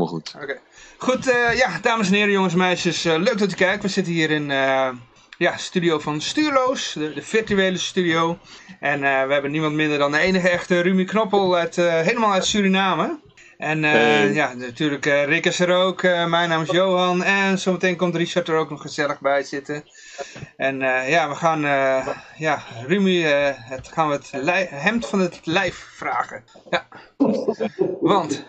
helemaal goed. Oké. Goed, eh, ja, dames en heren, jongens en meisjes, eh, leuk dat u kijkt. We zitten hier in eh ja, studio van Stuurloos, de, de virtuele studio. En we hebben niemand minder dan de enige echte Rumi Knoppel, uit, helemaal uit Suriname. En Hey. ja, natuurlijk Rick is er ook, mijn naam is Johan en zometeen komt Richard er ook nog gezellig bij zitten. En ja, we gaan ja, Rumi, het, gaan we het hemd van het lijf vragen. Ja, want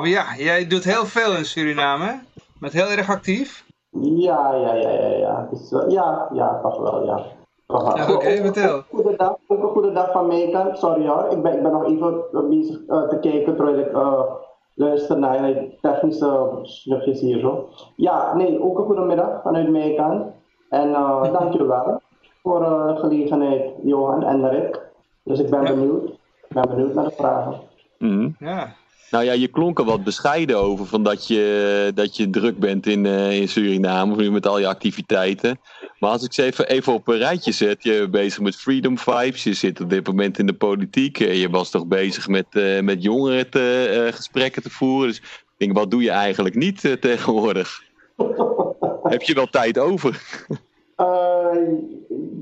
ja, jij doet heel veel in Suriname, hè? Met heel erg actief. Ja, ja, ja, ja, ja. Dus, ja, ja, toch wel, ja. Toch wel. Ja, oké, vertel. Goedendag, ook een goede dag van mij kant. Sorry hoor, ik ben, ik ben nog even eh, bezig eh, te kijken terwijl ik eh, luister naar je technische stukjes hier zo. Ja, nee, ook een goede middag vanuit mijn kant. En eh dankjewel voor eh, de gelegenheid, Johan en Rick. Dus ik ben Ja. benieuwd. Ik ben benieuwd naar de vragen. Mhm. Ja, Nou ja, je klonk er wat bescheiden over van dat je, dat je druk bent in, eh, in Suriname, nu met al je activiteiten. Maar als ik ze even, even op een rijtje zet, je bent bezig met Freedom Vibes, je zit op dit moment in de politiek, eh, je was toch bezig met, eh, met jongeren te, gesprekken te voeren. Dus ik denk, wat doe je eigenlijk niet tegenwoordig? Heb je wel tijd over?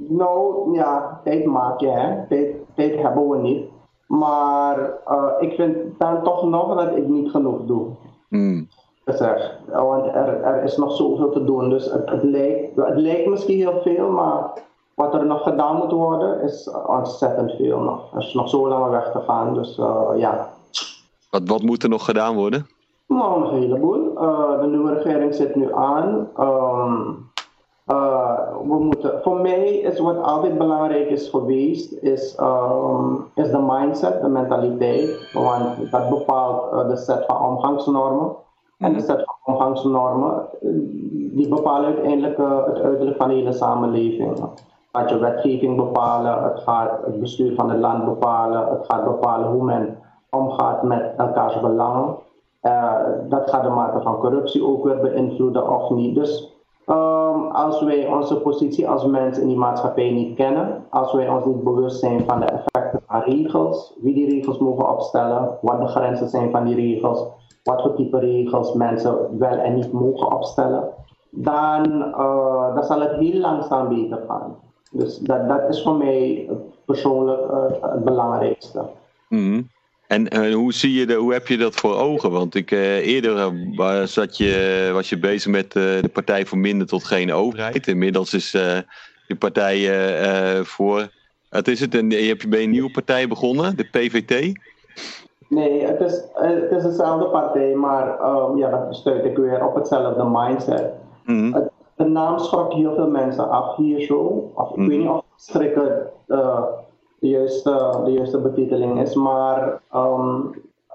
Nou, ja, tijd maak je, hè. Tijd, tijd hebben we niet. Maar eh, ik vind dan toch nog dat ik niet genoeg doe. Hmm. Gezegd. Want er, er is nog zoveel te doen. Dus het, het, lijkt, het lijkt misschien heel veel, maar wat er nog gedaan moet worden, is ontzettend veel nog. Er is nog zo lang weg te gaan. Dus eh, ja, Wat, wat moet er nog gedaan worden? nou, een heleboel. Eh, de nieuwe regering zit nu aan. Ehm, eh, we moeten, voor mij is wat altijd belangrijk is geweest, is, ehm, is de mindset, de mentaliteit. Want dat bepaalt eh, de set van omgangsnormen. En de set van omgangsnormen, eh, die bepalen uiteindelijk het uiterlijk van de hele samenleving. Gaat je wetgeving bepalen, het gaat het bestuur van het land bepalen, het gaat bepalen hoe men omgaat met elkaars belangen. Dat gaat de mate van corruptie ook weer beïnvloeden of niet. Dus ehm, als wij onze positie als mens in die maatschappij niet kennen, als wij ons niet bewust zijn van de effecten van regels, wie die regels mogen opstellen, wat de grenzen zijn van die regels, wat voor type regels mensen wel en niet mogen opstellen, dan, dan zal het heel langzaam beter gaan. Dus dat, dat is voor mij persoonlijk eh, het belangrijkste. Mhm. En eh, hoe, zie je de, hoe heb je dat voor ogen? Want ik, eh, eerder eh, wa- zat je, was je bezig met de Partij voor Minder tot Geen Overheid. Inmiddels is je partij voor. Het is het, een, je hebt bij een nieuwe partij begonnen, de PVT. Nee, het is, het is dezelfde partij, maar ehm, ja, dat stuit ik weer op hetzelfde mindset. Mhm. De naam schrok heel veel mensen af hier zo. Of, ik Mhm. weet niet of schrikken de, juiste, de juiste betiteling is, maar ehm,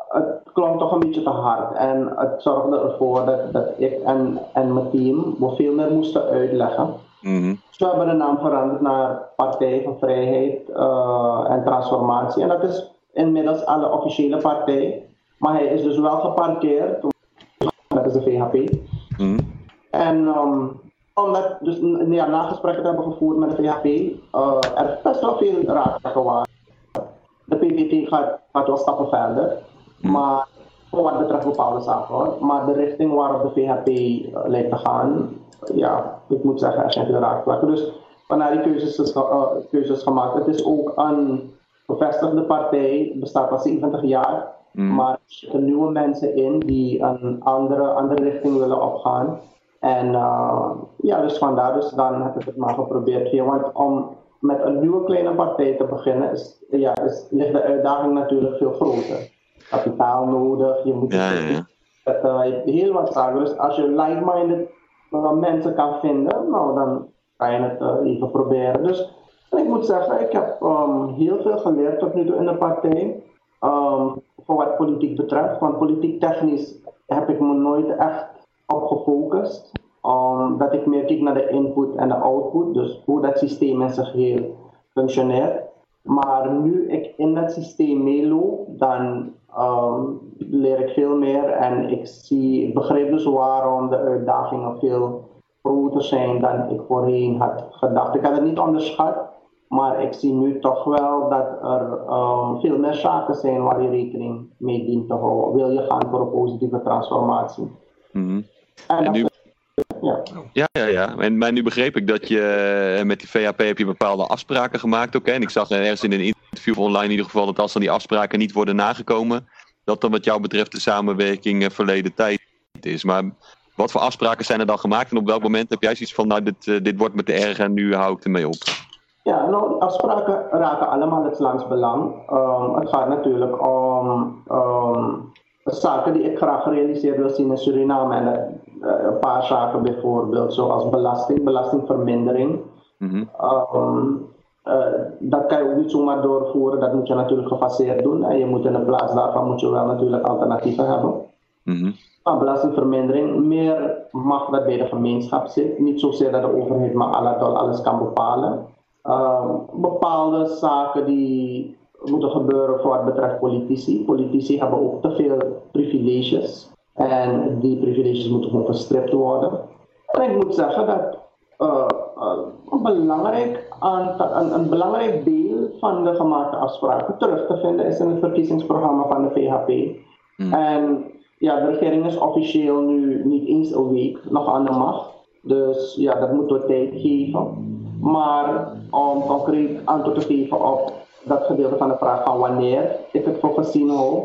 het klonk toch een beetje te hard. En het zorgde ervoor dat, dat ik en, en mijn team we veel meer moesten uitleggen. Mhm. Dus we hebben de naam veranderd naar Partij van Vrijheid eh, en Transformatie. En dat is inmiddels alle officiële partij. Maar hij is dus wel geparkeerd. Dat is de VHP. Mhm. En ehm, omdat dus n- ja, na gesprekken te hebben gevoerd met de VHP, eh, er best wel veel raadzaken waren. De PVT gaat, gaat wel stappen verder. Maar voor wat betreft bepaalde zaken hoor. Maar de richting waarop de VHP eh, lijkt te gaan, ja, ik moet zeggen, er zijn veel raakvlakken. Dus vandaar die keuzes, is ge- eh, keuzes gemaakt. Het is ook een bevestigde partij, bestaat al 70 jaar. Mhm. Maar er zitten nieuwe mensen in die een andere, andere richting willen opgaan. En eh, ja, dus vandaar, dus dan heb ik het maar geprobeerd hier. Want om met een nieuwe kleine partij te beginnen, is, ja, is, ligt de uitdaging natuurlijk veel groter. Kapitaal nodig, je moet Ja, ja, ja. het, eh, je hebt heel wat zaken. Dus als je like-minded eh, mensen kan vinden, nou dan kan je het eh, even proberen. Dus ik moet zeggen, ik heb ehm, heel veel geleerd tot nu toe in de partij. Ehm, voor wat politiek betreft. Want politiek technisch heb ik me nooit echt op gefocust. Omdat ik meer kijk naar de input en de output. Dus hoe dat systeem in zich heel functioneert. Maar nu ik in dat systeem meeloop, dan ehm, leer ik veel meer en ik, zie, begrijp dus waarom de uitdagingen veel groter zijn dan ik voorheen had gedacht. Ik had het niet onderschat, Maar ik zie nu toch wel dat er um, veel meer zaken zijn waar je rekening mee dient te houden. Wil je gaan voor een positieve transformatie? Mhm. En, nu... Ja. ja, ja. En, maar nu begreep ik dat je eh, met die VHP heb je bepaalde afspraken gemaakt ook. En ik zag ergens in een interview online in ieder geval dat als dan die afspraken niet worden nagekomen, dat dan wat jou betreft de samenwerking uh, verleden tijd is. Maar wat voor afspraken zijn er dan gemaakt en op welk moment heb jij zoiets van, nou dit, dit wordt me te erg en nu hou ik ermee op? Ja, nou, afspraken raken allemaal het langs belang. Um, het gaat natuurlijk om um, zaken die ik graag gerealiseerd wil zien in Suriname. En een paar zaken bijvoorbeeld, zoals belasting, belastingvermindering. Mm -hmm. um, uh, dat kan je ook niet zomaar doorvoeren, dat moet je natuurlijk gefaseerd doen. En je moet in de plaats daarvan moet je wel natuurlijk alternatieven hebben. Mm -hmm. Maar belastingvermindering, meer mag dat bij de gemeenschap zit. Niet zozeer dat de overheid maar alles kan bepalen. Uh, bepaalde zaken die moeten gebeuren voor wat betreft politici. Politici hebben ook te veel privileges. En die privileges moeten gewoon verstript worden. En ik moet zeggen dat uh, uh, een, belangrijk aantal, een, een, belangrijk deel van de gemaakte afspraken terug te vinden is in het verkiezingsprogramma van de VHP. Hmm. En ja, de regering is officieel nu niet eens een week nog aan de macht. Dus ja, dat moet we tijd geven. Maar om concreet antwoord te geven op dat gedeelte van de vraag van wanneer ik het voor gezien hou,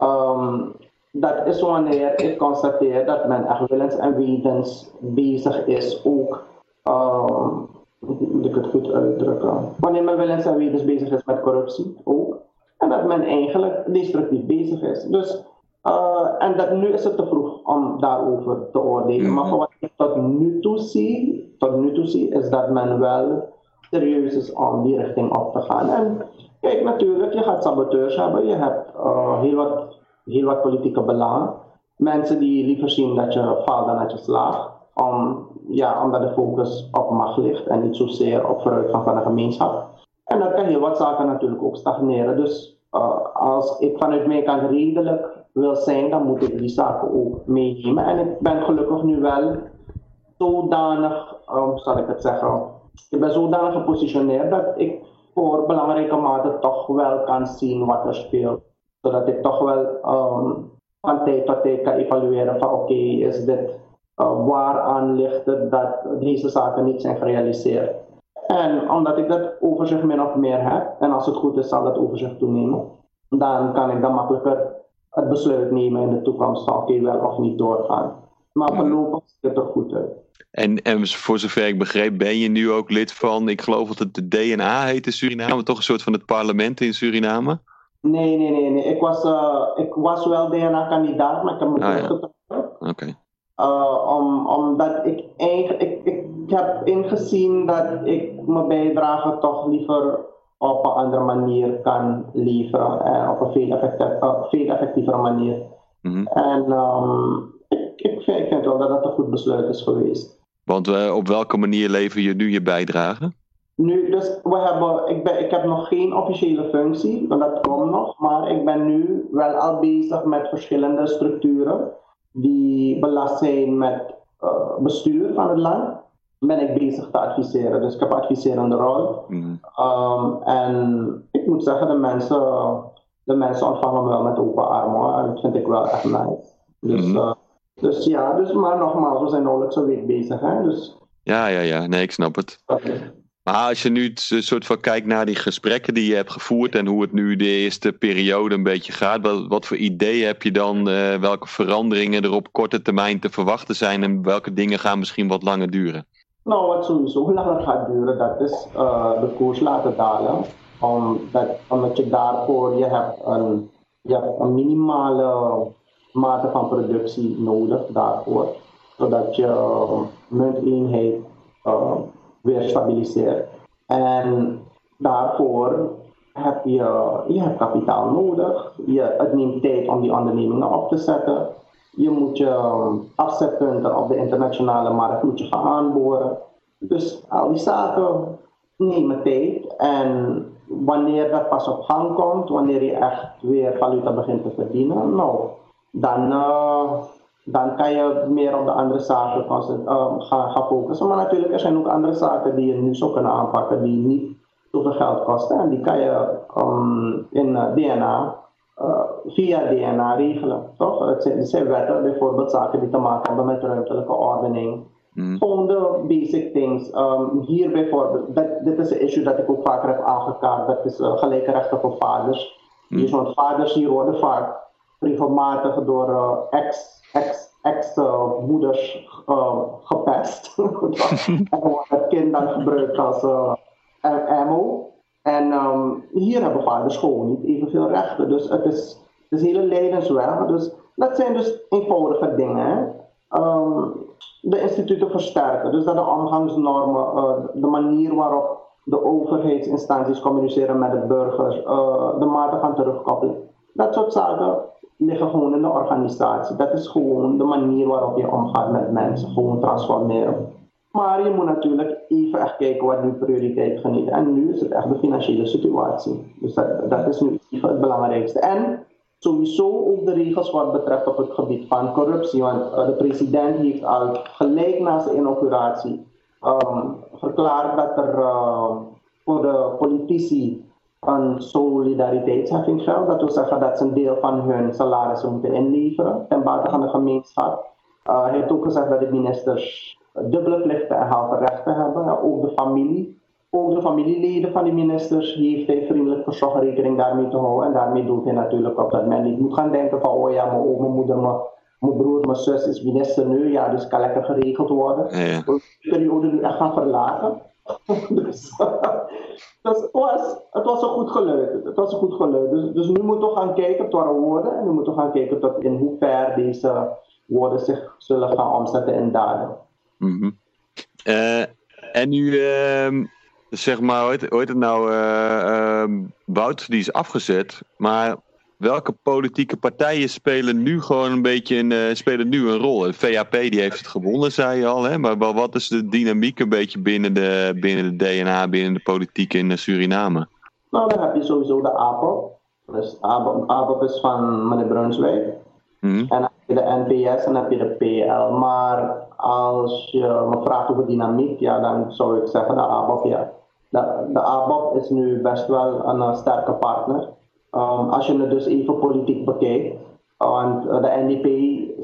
um, dat is wanneer ik constateer dat men echt willens en wetens bezig is ook, um, moet ik het goed uitdrukken, wanneer men willens en wetens bezig is met corruptie ook, en dat men eigenlijk destructief bezig is. Dus, uh, en dat nu is het te vroeg om daarover te oordelen, maar mhm. wat ik tot nu toe zie, tot nu toe zie, is dat men wel serieus is om die richting op te gaan. En kijk, natuurlijk, je gaat saboteurs hebben, je hebt uh, heel, wat, heel wat politieke belangen. Mensen die liever zien dat je faalt dan dat je slaagt. Om, ja, omdat de focus op macht ligt en niet zozeer op vooruitgang van de gemeenschap. En dan kan heel wat zaken natuurlijk ook stagneren. Dus uh, als ik vanuit mijn kant redelijk wil zijn, dan moet ik die zaken ook meenemen. En ik ben gelukkig nu wel zodanig, um, zal ik het zeggen, ik ben zodanig gepositioneerd dat ik voor belangrijke maten toch wel kan zien wat er speelt. Zodat ik toch wel van tijd tot tijd kan evalueren van oké, is dit uh, waaraan ligt het dat deze zaken niet zijn gerealiseerd. En omdat ik dat overzicht min of meer heb, en als het goed is zal dat overzicht toenemen, dan kan ik dan makkelijker het besluit nemen in de toekomst van oké, wel of niet doorgaan. Maar voorlopig ziet het er goed uit. En, en voor zover ik begreep, ben je nu ook lid van, ik geloof dat het de DNA heet in Suriname, toch een soort van het parlement in Suriname? Nee, nee, nee. nee. Ik, was, uh, ik was wel DNA-kandidaat, maar ik heb me ah, teruggetrokken. Ja. Oké. Uh, om, omdat ik eigenlijk, ik, ik heb ingezien dat ik mijn bijdrage toch liever op een andere manier kan leveren. En op een veel, effectievere manier. Mm -hmm. En um, ik, vind, ik vind wel dat dat een goed besluit is geweest. Want uh, op welke manier lever je nu je bijdrage? Nu, dus we hebben, ik, ben, ik heb nog geen officiële functie, want dat komt nog. Maar ik ben nu wel al bezig met verschillende structuren die belast zijn met uh, bestuur van het land. Ben ik bezig te adviseren. Dus ik heb adviserende rol. Mm. Um, en ik moet zeggen, de mensen, de mensen ontvangen me wel met open armen. Dat vind ik wel echt nice. Dus mm. uh, dus ja, dus, maar nogmaals, we zijn nauwelijks een week bezig. Hè? Dus... Ja, ja, ja, nee, ik snap het. Maar als je nu het soort van kijkt naar die gesprekken die je hebt gevoerd en hoe het nu de eerste periode een beetje gaat, wat, wat voor ideeën heb je dan, uh, welke veranderingen er op korte termijn te verwachten zijn en welke dingen gaan misschien wat langer duren? Nou, wat sowieso langer gaat duren, dat is uh, de koers laten dalen. Omdat, omdat je daarvoor, je hebt een, je hebt een minimale mate van productie nodig daarvoor, zodat je munteenheid uh, weer stabiliseert. En daarvoor heb je, je hebt kapitaal nodig. Je, het neemt tijd om die ondernemingen op te zetten. Je moet je um, afzetpunten op de internationale markt moet je gaan aanboren. Dus al die zaken nemen tijd. En wanneer dat pas op gang komt, wanneer je echt weer valuta begint te verdienen, nou, dan, uh, dan kan je meer op de andere zaken uh, gaan, gaan focussen. Maar natuurlijk, er zijn ook andere zaken die je nu zou kunnen aanpakken, die niet zoveel geld kosten. En die kan je um, in uh, DNA, uh, via DNA regelen. Toch? Het zijn, het zijn wetten, bijvoorbeeld zaken die te maken hebben met ruimtelijke ordening. Mm. Gewoon de basic things. Um, hier bijvoorbeeld, dat, dit is een issue dat ik ook vaker heb aangekaart. Dat is uh, gelijke rechten voor vaders. Mm. Dus want vaders hier worden vaak regelmatig door uh, ex, ex, ex-moeders uh, gepest. en wordt het kind dan gebruikt als ammo. En um, hier hebben vaders gewoon niet evenveel rechten. Dus het is, het is hele levensweg. Dus dat zijn dus eenvoudige dingen. Um, de instituten versterken. Dus dat de omgangsnormen, de manier waarop de overheidsinstanties communiceren met de burgers, de mate van terugkoppeling. Dat soort zaken liggen gewoon in de organisatie. Dat is gewoon de manier waarop je omgaat met mensen, gewoon transformeren. Maar je moet natuurlijk even echt kijken wat nu prioriteit geniet. En nu is het echt de financiële situatie. Dus dat, is nu het belangrijkste. En sowieso ook de regels wat betreft op het gebied van corruptie. Want uh, de president heeft al gelijk na zijn inauguratie um, verklaard dat er uh, voor de politici een solidariteitsheffing geldt. Dat wil zeggen dat ze een deel van hun salarissen moeten inleveren ten bate van de gemeenschap. Uh, hij heeft ook gezegd dat de ministers dubbele plichten en halve rechten hebben. Ook de familie. Ook de familieleden van de ministers heeft hij vriendelijk verzocht rekening daarmee te houden. En daarmee doet hij natuurlijk op dat men niet moet gaan denken van oh ja, mijn oom, mijn moeder, mijn, mijn broer, mijn zus is minister nu. Ja, dus kan lekker geregeld worden. Ja. We de periode nu echt gaan verlagen. dus, het, was, het was een goed geluid. Het was een goed geluid. Dus, dus nu moeten we gaan kijken tot woorden. En nu moeten we gaan kijken tot in hoever deze woorden zich zullen gaan omzetten in daden. -hmm. uh, en nu, uh, zeg maar, hoe heet, het nou? Uh, Wout, die is afgezet. Maar welke politieke partijen spelen nu gewoon een beetje een, spelen nu een rol? De VAP die heeft het gewonnen, zei je al. Hè? Maar wat is de dynamiek een beetje binnen de, binnen de DNA, binnen de politiek in Suriname? Nou, dan heb je sowieso de APO. Dus APO, APO is van meneer Brunswijk. Mm -hmm. En de NPS en dan heb je de PL. Maar als je me vraagt over dynamiek, ja, dan zou ik zeggen de ABOP, ja. De, de ABOP is nu best wel een, een sterke partner. Als je het dus even politiek bekijkt, want de NDP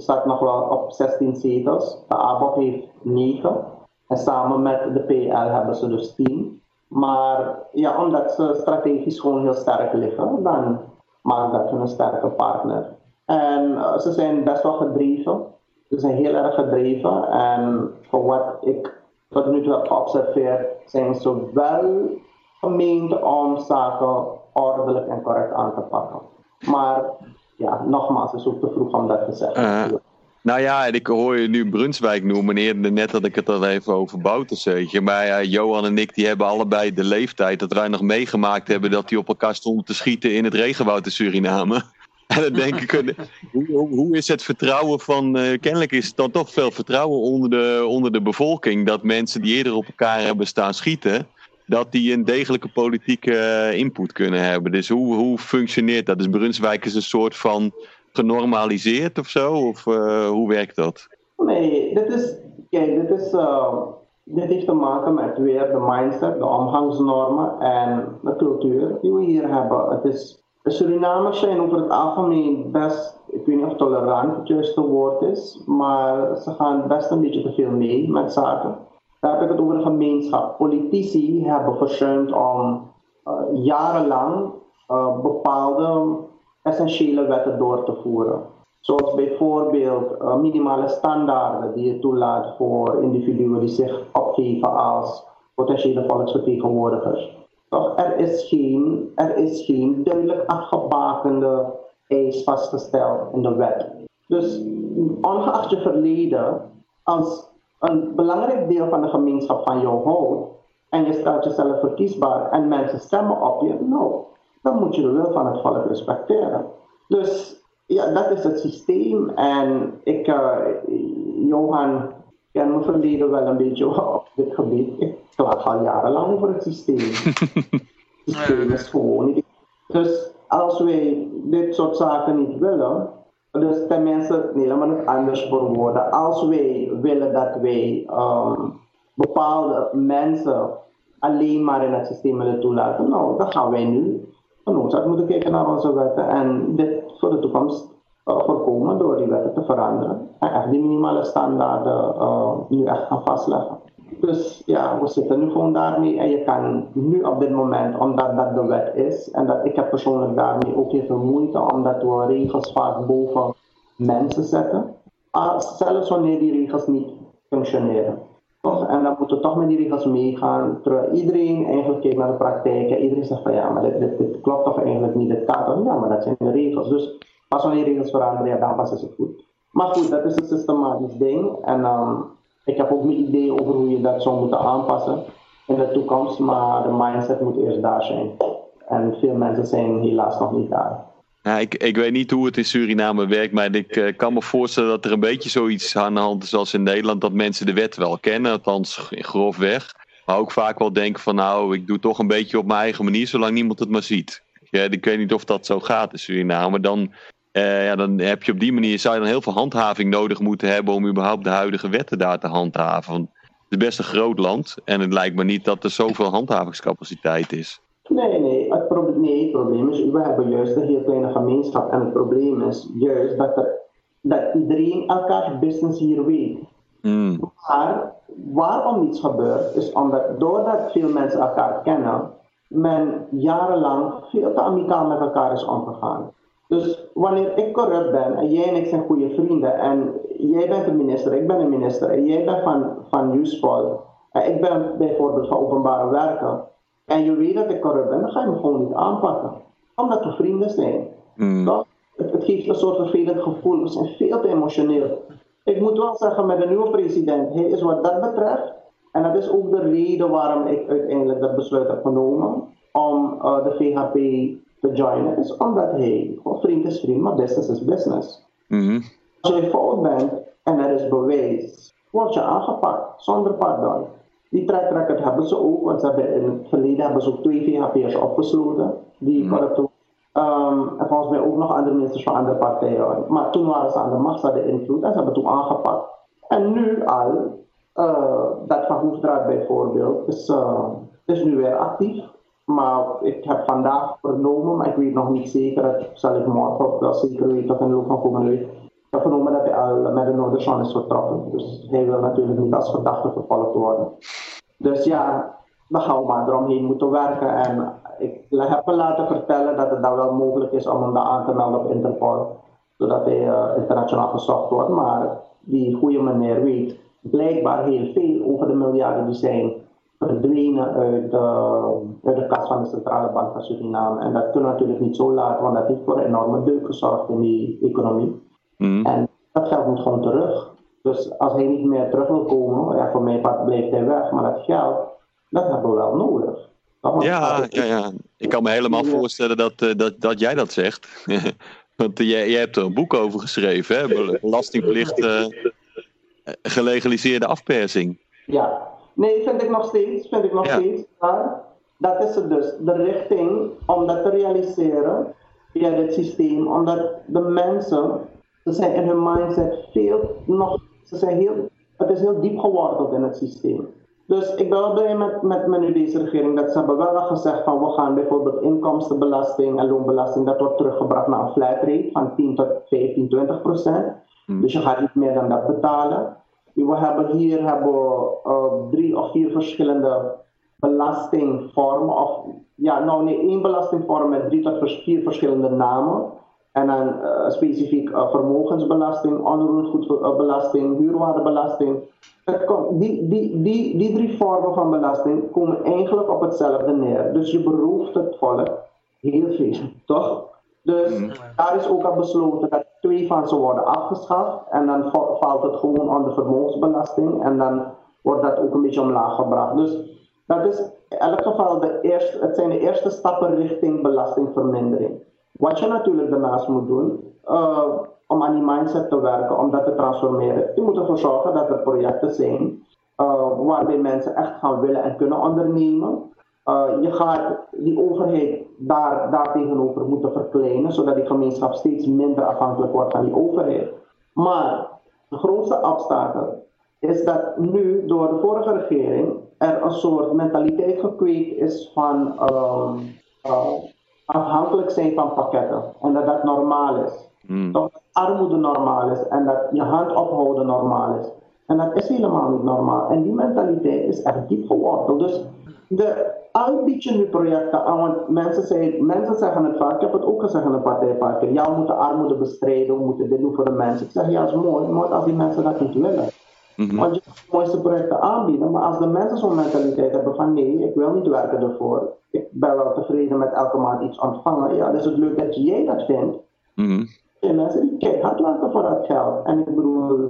staat nog wel op 16 zetels, de ABOP heeft 9. En samen met de PL hebben ze dus 10. Maar ja, omdat ze strategisch gewoon heel sterk liggen, dan maakt dat hun een sterke partner. En uh, ze zijn best wel gedreven. Ze zijn heel erg gedreven. En voor wat ik tot nu toe heb geobserveerd, zijn ze wel gemeend om zaken ordelijk en correct aan te pakken. Maar ja, nogmaals, het is ook te vroeg om dat te zeggen. Uh, nou ja, en ik hoor je nu Brunswijk noemen. Eerder net had ik het al even over Bouterseutje. Maar uh, Johan en ik die hebben allebei de leeftijd dat wij nog meegemaakt hebben dat die op elkaar stonden te schieten in het regenwoud in Suriname. En dan denk ik, hoe, hoe, hoe, is het vertrouwen van, uh, kennelijk is het dan toch veel vertrouwen onder de, onder de bevolking, dat mensen die eerder op elkaar hebben staan schieten, dat die een degelijke politieke uh, input kunnen hebben. Dus hoe, hoe functioneert dat? Is Brunswijk is een soort van genormaliseerd of zo? Of uh, hoe werkt dat? Nee, dit is, kijk, dit is, dit heeft te maken met weer de mindset, de omgangsnormen en de cultuur die we hier hebben. Het is Surinamers zijn over het algemeen best, ik weet niet of tolerant het juiste woord is, maar ze gaan best een beetje te veel mee met zaken. Daar heb ik het over de gemeenschap. Politici hebben verzuimd om uh, jarenlang uh, bepaalde essentiële wetten door te voeren. Zoals bijvoorbeeld uh, minimale standaarden die je toelaat voor individuen die zich opgeven als potentiële volksvertegenwoordigers. Toch, er is geen, er is geen duidelijk afgebakende eis vastgesteld in de wet. Dus ongeacht je verleden, als een belangrijk deel van de gemeenschap van jou houdt en je stelt jezelf verkiesbaar en mensen stemmen op je, nou, dan moet je de wil van het volk respecteren. Dus ja, dat is het systeem en ik, uh, Johan, ken mijn verleden wel een beetje op dit gebied. Ik klaag al jarenlang over het systeem. het systeem is gewoon niet. Dus als wij dit soort zaken niet willen, dus tenminste, nee, laat me het anders verwoorden. Als wij willen dat wij um, bepaalde mensen alleen maar in het systeem willen toelaten. Nou, dan gaan wij nu genoodzaakt moeten kijken naar onze wetten en dit voor de toekomst uh, voorkomen door die wetten te veranderen. En echt die minimale standaarden uh, nu echt gaan vastleggen. Dus ja, we zitten nu gewoon daarmee en je kan nu op dit moment, omdat dat de wet is, en dat ik heb persoonlijk daarmee ook veel moeite, omdat we regels vaak boven mensen zetten, zelfs wanneer die regels niet functioneren. En dan moeten we toch met die regels meegaan, terwijl iedereen eigenlijk kijkt naar de praktijk en iedereen zegt van ja, maar dit, dit, klopt toch eigenlijk niet, dit kan toch? Ja, maar dat zijn de regels. Dus pas wanneer die regels veranderen, dan pas is het goed. Maar goed, dat is een systematisch ding en um, ik heb ook mijn idee over hoe je dat zou moeten aanpassen in de toekomst, maar de mindset moet eerst daar zijn. En veel mensen zijn helaas nog niet daar. Ja, ik, ik weet niet hoe het in Suriname werkt, maar ik uh, kan me voorstellen dat er een beetje zoiets aan de hand is als in Nederland, dat mensen de wet wel kennen, althans grofweg. Maar ook vaak wel denken van nou, ik doe toch een beetje op mijn eigen manier, zolang niemand het maar ziet. Ja, ik weet niet of dat zo gaat in Suriname. Dan, uh, ja, dan heb je op die manier, zou je dan heel veel handhaving nodig moeten hebben om überhaupt de huidige wetten daar te handhaven. Want het is best een groot land en het lijkt me niet dat er zoveel handhavingscapaciteit is. Nee, nee. Het, probleem, nee, het probleem is, we hebben juist een heel kleine gemeenschap. En het probleem is juist dat, er, dat iedereen elkaars business hier weet. Mm. Maar waarom niets gebeurt, is omdat doordat veel mensen elkaar kennen, men jarenlang veel te amicaal met elkaar is omgegaan. Dus wanneer ik corrupt ben en jij en ik zijn goede vrienden en jij bent een minister, ik ben een minister en jij bent van, van Newspol en ik ben bijvoorbeeld van openbare werken, en je weet dat ik corrupt ben, dan ga je me gewoon niet aanpakken. Omdat we vrienden zijn. Mm. Het, het, geeft een soort vervelend gevoel. We zijn veel te emotioneel. Ik moet wel zeggen, met de nieuwe president, hij is wat dat betreft, en dat is ook de reden waarom ik uiteindelijk dat besluit heb genomen om uh, de VHP joinen, is omdat hij, oh, vriend is vriend, maar business is business. Mm. Als je fout bent en er is bewijs, word je aangepakt zonder pardon. Die track record hebben ze ook, want ze hebben in het verleden hebben ze ook twee VHP'ers opgesloten, die mm. um, en volgens mij ook nog andere ministers van andere partijen. Maar toen waren ze aan de macht, ze hadden invloed en ze hebben toen aangepakt. En nu al, uh, dat van Hoefdraad bijvoorbeeld, is, uh, is nu weer actief. Maar ik heb vandaag vernomen, maar ik weet nog niet zeker, dat zal ik morgen wel zeker weten of in de loop van komende week. Ik vernomen dat hij al met de Noorderzon is vertrokken. Dus hij wil natuurlijk niet als verdachte vervolgd worden. Dus ja, dan gaan we maar eromheen moeten werken. En ik heb me laten vertellen dat het dan wel mogelijk is om hem daar aan te melden op Interpol. Zodat hij uh, internationaal gezocht wordt. Maar die goede meneer weet blijkbaar heel veel over de miljarden die zijn verdwenen uit uit de kas van de Centrale Bank van Suriname. En dat kunnen we natuurlijk niet zo laten, want dat heeft voor een enorme deuk gezorgd in die economie. Mm. En dat geld moet gewoon terug. Dus als hij niet meer terug wil komen, ja, voor part blijft hij weg. Maar dat geld, dat hebben we wel nodig. Ja, ja, ja, ik kan me helemaal voorstellen dat, uh, dat, dat jij dat zegt. Want uh, jij, jij hebt er een boek over geschreven, hè? Belastingplicht gelegaliseerde afpersing. Ja, nee, vind ik nog steeds. Vind ik nog ja. steeds. Maar dat is het dus. De richting om dat te realiseren via dit systeem. Omdat de mensen, ze zijn in hun mindset veel nog, ze zijn heel, het is heel diep geworteld in het systeem. Dus ik ben wel blij met, met, met nu deze regering dat ze hebben wel gezegd van we gaan bijvoorbeeld inkomstenbelasting en loonbelasting, dat wordt teruggebracht naar een flat rate van 10 tot 15, 20 procent. Hmm. Dus je gaat niet meer dan dat betalen. We hebben hier hebben we, uh, drie of vier verschillende belastingvormen. Of, ja, nou nee, één belastingvorm met drie tot vier verschillende namen. En dan uh, specifiek uh, vermogensbelasting, onroerendgoedbelasting, huurwaardebelasting. Die, die, die, die drie vormen van belasting komen eigenlijk op hetzelfde neer. Dus je berooft het volk heel veel, toch? Dus mm. daar is ook al besloten dat twee van ze worden afgeschaft. En dan valt het gewoon onder vermogensbelasting. En dan wordt dat ook een beetje omlaag gebracht. Dus dat is in elk geval de eerste, het zijn de eerste stappen richting belastingvermindering. Wat je natuurlijk daarnaast moet doen, uh, om aan die mindset te werken, om dat te transformeren, je moet ervoor zorgen dat er projecten zijn uh, waarbij mensen echt gaan willen en kunnen ondernemen. Uh, je gaat die overheid daar, daar tegenover moeten verkleinen, zodat die gemeenschap steeds minder afhankelijk wordt van die overheid. Maar de grootste obstakel is dat nu door de vorige regering er een soort mentaliteit gekweekt is van um, uh, afhankelijk zijn van pakketten. En dat dat normaal is. Mm. Dat armoede normaal is en dat je hand ophouden normaal is. En dat is helemaal niet normaal. En die mentaliteit is echt diep geworteld. Dus de, al bied je nu projecten aan, want mensen, zeggen, mensen zeggen het vaak, ik heb het ook gezegd in de partij vaak keer, ja, we moeten armoede bestrijden, we moeten dit doen voor de mensen. Ik zeg, ja, is mooi, maar als die mensen dat niet willen. Mhm. Want je kan de mooiste projecten aanbieden, maar als de mensen zo'n mentaliteit hebben van nee, ik wil niet werken ervoor, ik ben wel tevreden met elke maand iets ontvangen, ja, dan is het leuk dat jij dat vindt. Mhm. En mensen die keihard hard laten voor dat geld. En ik bedoel,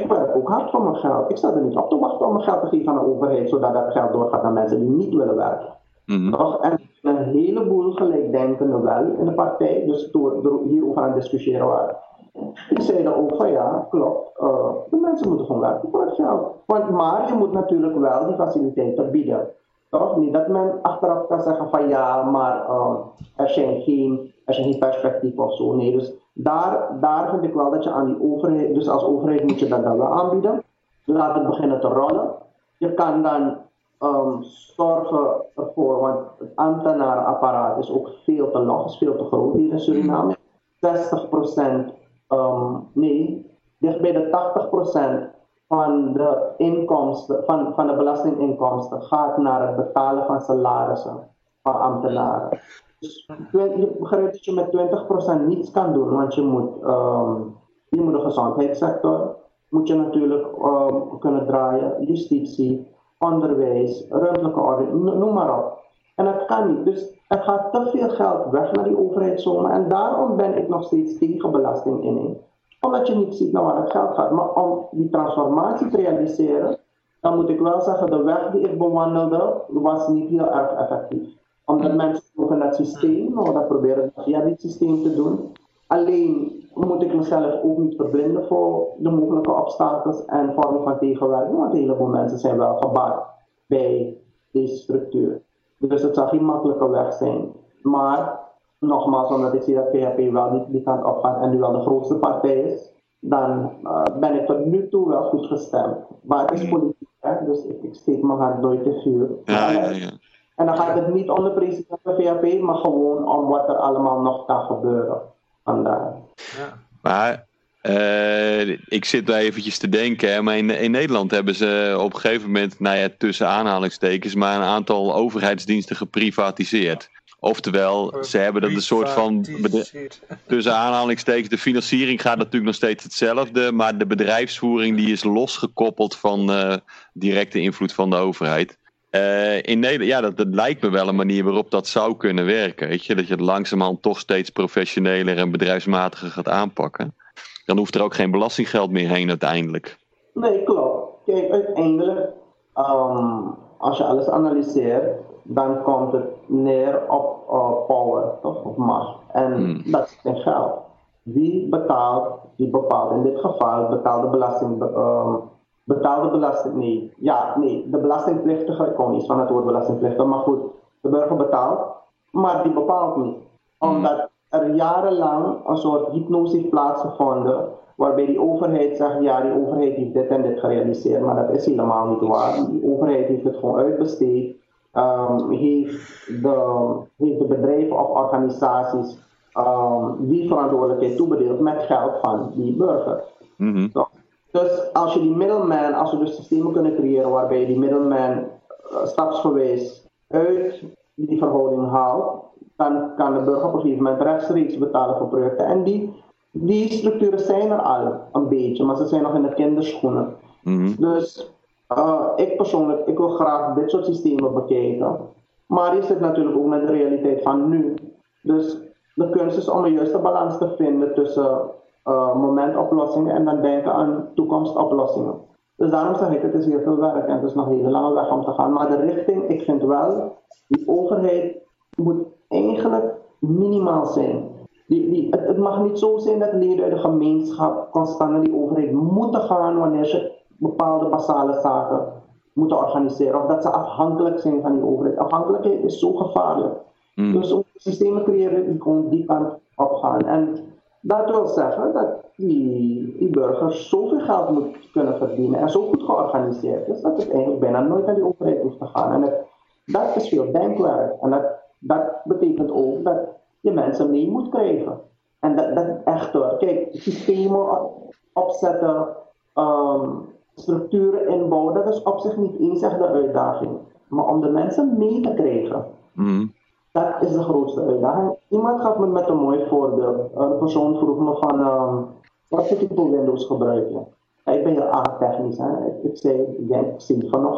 ik werk ook hard voor mijn geld. Ik sta er niet op te wachten om mijn geld te geven aan de overheid, zodat dat geld doorgaat naar mensen die niet willen werken. Toch? En een heleboel gelijkdenkenden wel in de partij, dus door, door hierover aan het discussiëren waren. Die zeiden ook van ja, klopt, uh, de mensen moeten gewoon werken voor het geld. Want, maar je moet natuurlijk wel die faciliteiten bieden. Toch? Niet dat men achteraf kan zeggen van ja, maar uh, er, zijn geen, er zijn geen perspectief of zo. Nee, dus daar, daar vind ik wel dat je aan die overheid, dus als overheid moet je dat dan wel aanbieden. Laat het beginnen te rollen. Je kan dan um, zorgen ervoor, want het ambtenarenapparaat is ook veel te lang, is veel te groot hier in Suriname. 60%, um, nee, dicht bij de 80% van de inkomsten, van, van de belastinginkomsten gaat naar het betalen van salarissen van ambtenaren. Dus je begrijpt dat je met 20% niets kan doen, want je moet, je moet de gezondheidssector, moet je natuurlijk um, kunnen draaien, justitie, onderwijs, ruimtelijke orde, noem maar op. En dat kan niet. Dus er gaat te veel geld weg naar die overheidszomen. En daarom ben ik nog steeds tegen belastinginning. Omdat je niet ziet naar waar het geld gaat. Maar om die transformatie te realiseren, dan moet ik wel zeggen, de weg die ik bewandelde, was niet heel erg effectief. Omdat mensen over dat systeem, nou, dat proberen via dit systeem te doen. Alleen moet ik mezelf ook niet verblinden voor de mogelijke obstakels en vormen van tegenwerking, want een heleboel mensen zijn wel gebaat bij deze structuur. Dus het zal geen makkelijke weg zijn. Maar nogmaals, omdat ik zie dat PHP wel niet die kant op gaat en nu wel de grootste partij is, dan uh, ben ik tot nu toe wel goed gestemd. Maar het is politiek, hè? dus ik, ik steek mijn hand nooit te vuur. Ja, ja, ja. En dan gaat het niet om de president van de VHP, maar gewoon om wat er allemaal nog kan gebeuren. Vandaar. Ja. Maar uh, ik zit daar eventjes te denken. Hè, maar in, in, Nederland hebben ze op een gegeven moment, nou ja, tussen aanhalingstekens, maar een aantal overheidsdiensten geprivatiseerd. Oftewel, ze hebben dat een soort van. Tussen aanhalingstekens, de financiering gaat natuurlijk nog steeds hetzelfde. Maar de bedrijfsvoering die is losgekoppeld van uh, directe invloed van de overheid. Uh, in Nederland, ja, dat, dat, lijkt me wel een manier waarop dat zou kunnen werken. Weet je? Dat je het langzamerhand toch steeds professioneler en bedrijfsmatiger gaat aanpakken. Dan hoeft er ook geen belastinggeld meer heen uiteindelijk. Nee, klopt. Kijk, uiteindelijk, um, als je alles analyseert, dan komt het neer op uh, power, toch? Op macht. En hmm. dat is geen geld. Wie betaalt, wie bepaalt. In dit geval betaalt de belasting. Um, betaalde belasting, nee. Ja, nee, de belastingplichtige, ik kom niet van het woord belastingplichtige, maar goed, de burger betaalt, maar die bepaalt niet. Omdat er jarenlang een soort hypnose heeft plaatsgevonden, waarbij die overheid zegt, ja, die overheid heeft dit en dit gerealiseerd, maar dat is helemaal niet waar. Die overheid heeft het gewoon uitbesteed, um, heeft, de, heeft de bedrijven of organisaties um, die verantwoordelijkheid toebedeeld met geld van die burger. Mm -hmm. so, dus als je die middleman, als we dus systemen kunnen creëren waarbij die middleman uh, stapsgewijs uit die verhouding haalt, dan kan de burger op een gegeven moment rechtstreeks betalen voor projecten. En die, die structuren zijn er al een beetje, maar ze zijn nog in de kinderschoenen. Mm -hmm. Dus uh, ik persoonlijk, ik wil graag dit soort systemen bekijken. Maar je zit natuurlijk ook met de realiteit van nu. Dus de kunst is om een juiste balans te vinden tussen uh, momentoplossingen en dan denken aan toekomstoplossingen. Dus daarom zeg ik, het is heel veel werk en het is nog een hele lange weg om te gaan. Maar de richting, ik vind wel, die overheid moet eigenlijk minimaal zijn. Die, die, het, het, mag niet zo zijn dat leden uit de gemeenschap constant naar die overheid moeten gaan wanneer ze bepaalde basale zaken moeten organiseren. Of dat ze afhankelijk zijn van die overheid. Afhankelijkheid is zo gevaarlijk. Mm. Dus om systemen creëren die gewoon die kant op gaan. En Dat wil zeggen dat die, die burger zoveel geld moet kunnen verdienen en zo goed georganiseerd is dat het eigenlijk bijna nooit naar die overheid hoeft te gaan. En dat is veel denkwerk. En dat, dat betekent ook dat je mensen mee moet krijgen. En dat, dat echt hoor. Kijk, systemen opzetten, um, structuren inbouwen, dat is op zich niet eens echt de uitdaging. Maar om de mensen mee te krijgen, Mm. Dat is de grootste uitdaging. Iemand gaf me met een mooi voorbeeld. Een persoon vroeg me van, um, wat voor Windows gebruik je? Ik ben heel erg technisch. Hè? Ik, ik zei, ik denk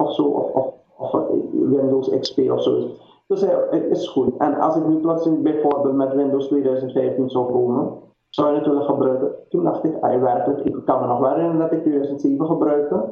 of zo, of, of, of Windows XP of zo. Dus hij, het is goed. En als ik nu plotseling bijvoorbeeld met Windows 2015 zou komen, zou je het willen gebruiken. Toen dacht ik, het. Ik kan me nog wel herinneren dat ik 2007 gebruikte.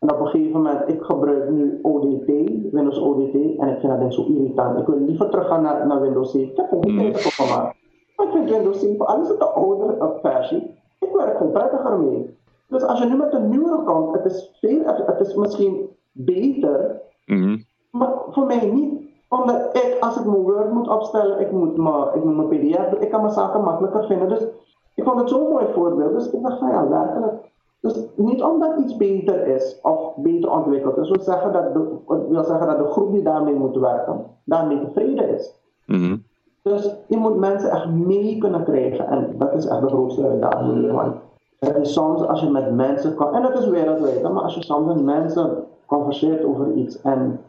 En op een gegeven moment, ik gebruik nu ODT, Windows ODT, en ik vind dat ding zo irritant. Ik wil liever teruggaan naar, naar Windows 7. Ik heb ook niet tijd gemaakt. Maar ik vind Windows 7, al is het de oudere versie, ik werk gewoon prettiger mee. Dus als je nu met een nieuwere komt, het is, veel, het is misschien beter, Mm. maar voor mij niet. Omdat ik, als ik mijn Word moet opstellen, ik moet mijn, ik moet mijn PDF doen, ik kan mijn zaken makkelijker vinden. Dus ik vond het zo'n mooi voorbeeld. Dus ik dacht van ja, werkelijk. Dus niet omdat iets beter is of beter ontwikkeld is, wil zeggen dat de, wil zeggen dat de groep die daarmee moet werken, daarmee tevreden is. Mm. Dus je moet mensen echt mee kunnen krijgen en dat is echt de grootste uitdaging. Want het is soms als je met mensen kan, en dat is wereldwijd, maar als je soms met mensen converseert over iets en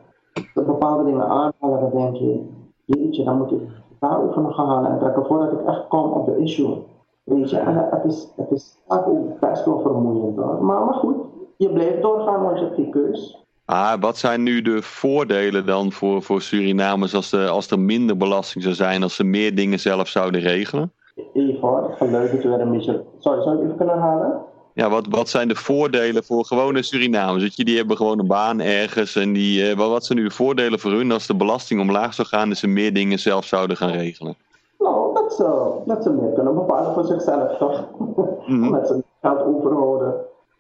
bepaalde dingen aanhalen, dan denk je, jeetje, dan moet ik daarover nog gaan halen en trekken voordat ik echt kom op de issue. Weet je, en het is, het is ook best wel vermoeiend hoor. Maar, maar goed, je blijft doorgaan, want je hebt geen keus. Ah, wat zijn nu de voordelen dan voor, voor Surinamers als, de, als er minder belasting zou zijn, als ze meer dingen zelf zouden regelen? Even hoor, geluid is weer een beetje... Sorry, zou ik even kunnen halen? Ja, wat, wat zijn de voordelen voor gewone Surinamers? Weet je, die hebben gewoon een baan ergens. En die, eh, wat zijn nu de voordelen voor hun als de belasting omlaag zou gaan en ze meer dingen zelf zouden gaan regelen? Dat ze, dat ze meer kunnen bepalen voor zichzelf, toch? Mhm. dat ze geld overhouden.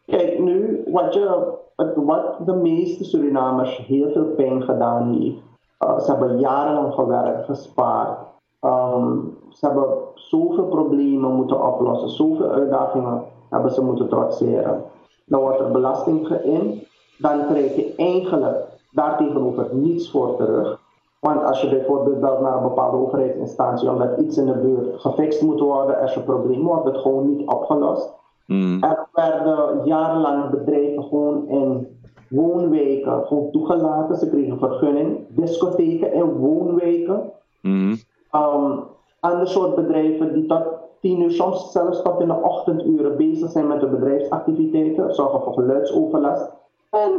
Kijk, nu, wat, je, wat de meeste Surinamers heel veel pijn gedaan heeft. Uh, ze hebben jarenlang gewerkt, gespaard. Um, ze hebben zoveel problemen moeten oplossen, zoveel uitdagingen hebben ze moeten trotseren. Dan wordt er belasting geïnd, dan krijg je eigenlijk daartegenover niets voor terug. Want als je bijvoorbeeld belt naar een bepaalde overheidsinstantie omdat iets in de buurt gefixt moet worden, is een probleem, wordt het gewoon niet opgelost. Mm. Er werden jarenlang bedrijven gewoon in woonwijken gewoon toegelaten. Ze kregen vergunning. Discotheken in woonwijken. Mm. Um, ander soort bedrijven die tot tien uur, soms zelfs tot in de ochtenduren bezig zijn met de bedrijfsactiviteiten, zorgen voor geluidsoverlast. En,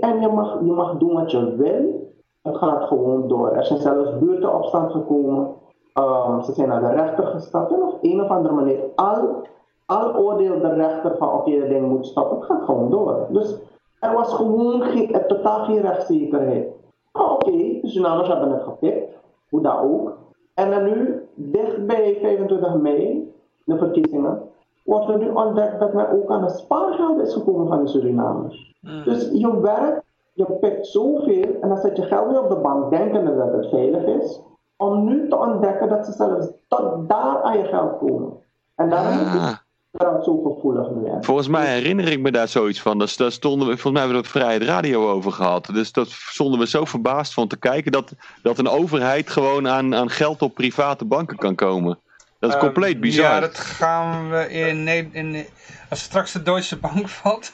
en je, mag, je mag doen wat je wil. Het gaat gewoon door. Er zijn zelfs buurten op stand gekomen. Um, ze zijn naar de rechter gestapt. En op een of andere manier, al, al oordeelt de rechter van oké, dat ding moet stoppen. Het gaat gewoon door. Dus er was gewoon geen, er totaal geen rechtszekerheid. Maar oké, de Surinamers hebben het gepikt. Hoe dat ook. En dan nu, dicht bij 25 mei, de verkiezingen, wordt er nu ontdekt dat men ook aan het spaargeld is gekomen van de Surinamers. Dus je werkt, je pikt zoveel en dan zet je geld weer op de bank, denkende dat het veilig is, om nu te ontdekken dat ze zelfs tot daar aan je geld komen. En daarom is Ah. het geld zo gevoelig nu. Hè. Volgens mij herinner ik me daar zoiets van. Dus daar stonden we, volgens mij hebben we op Vrijheid Radio over gehad. Dus dat stonden we zo verbaasd van te kijken dat, dat een overheid gewoon aan, aan geld op private banken kan komen. Dat is Ehm, compleet bizar. Ja, dat gaan we in, in als straks de Deutsche Bank valt,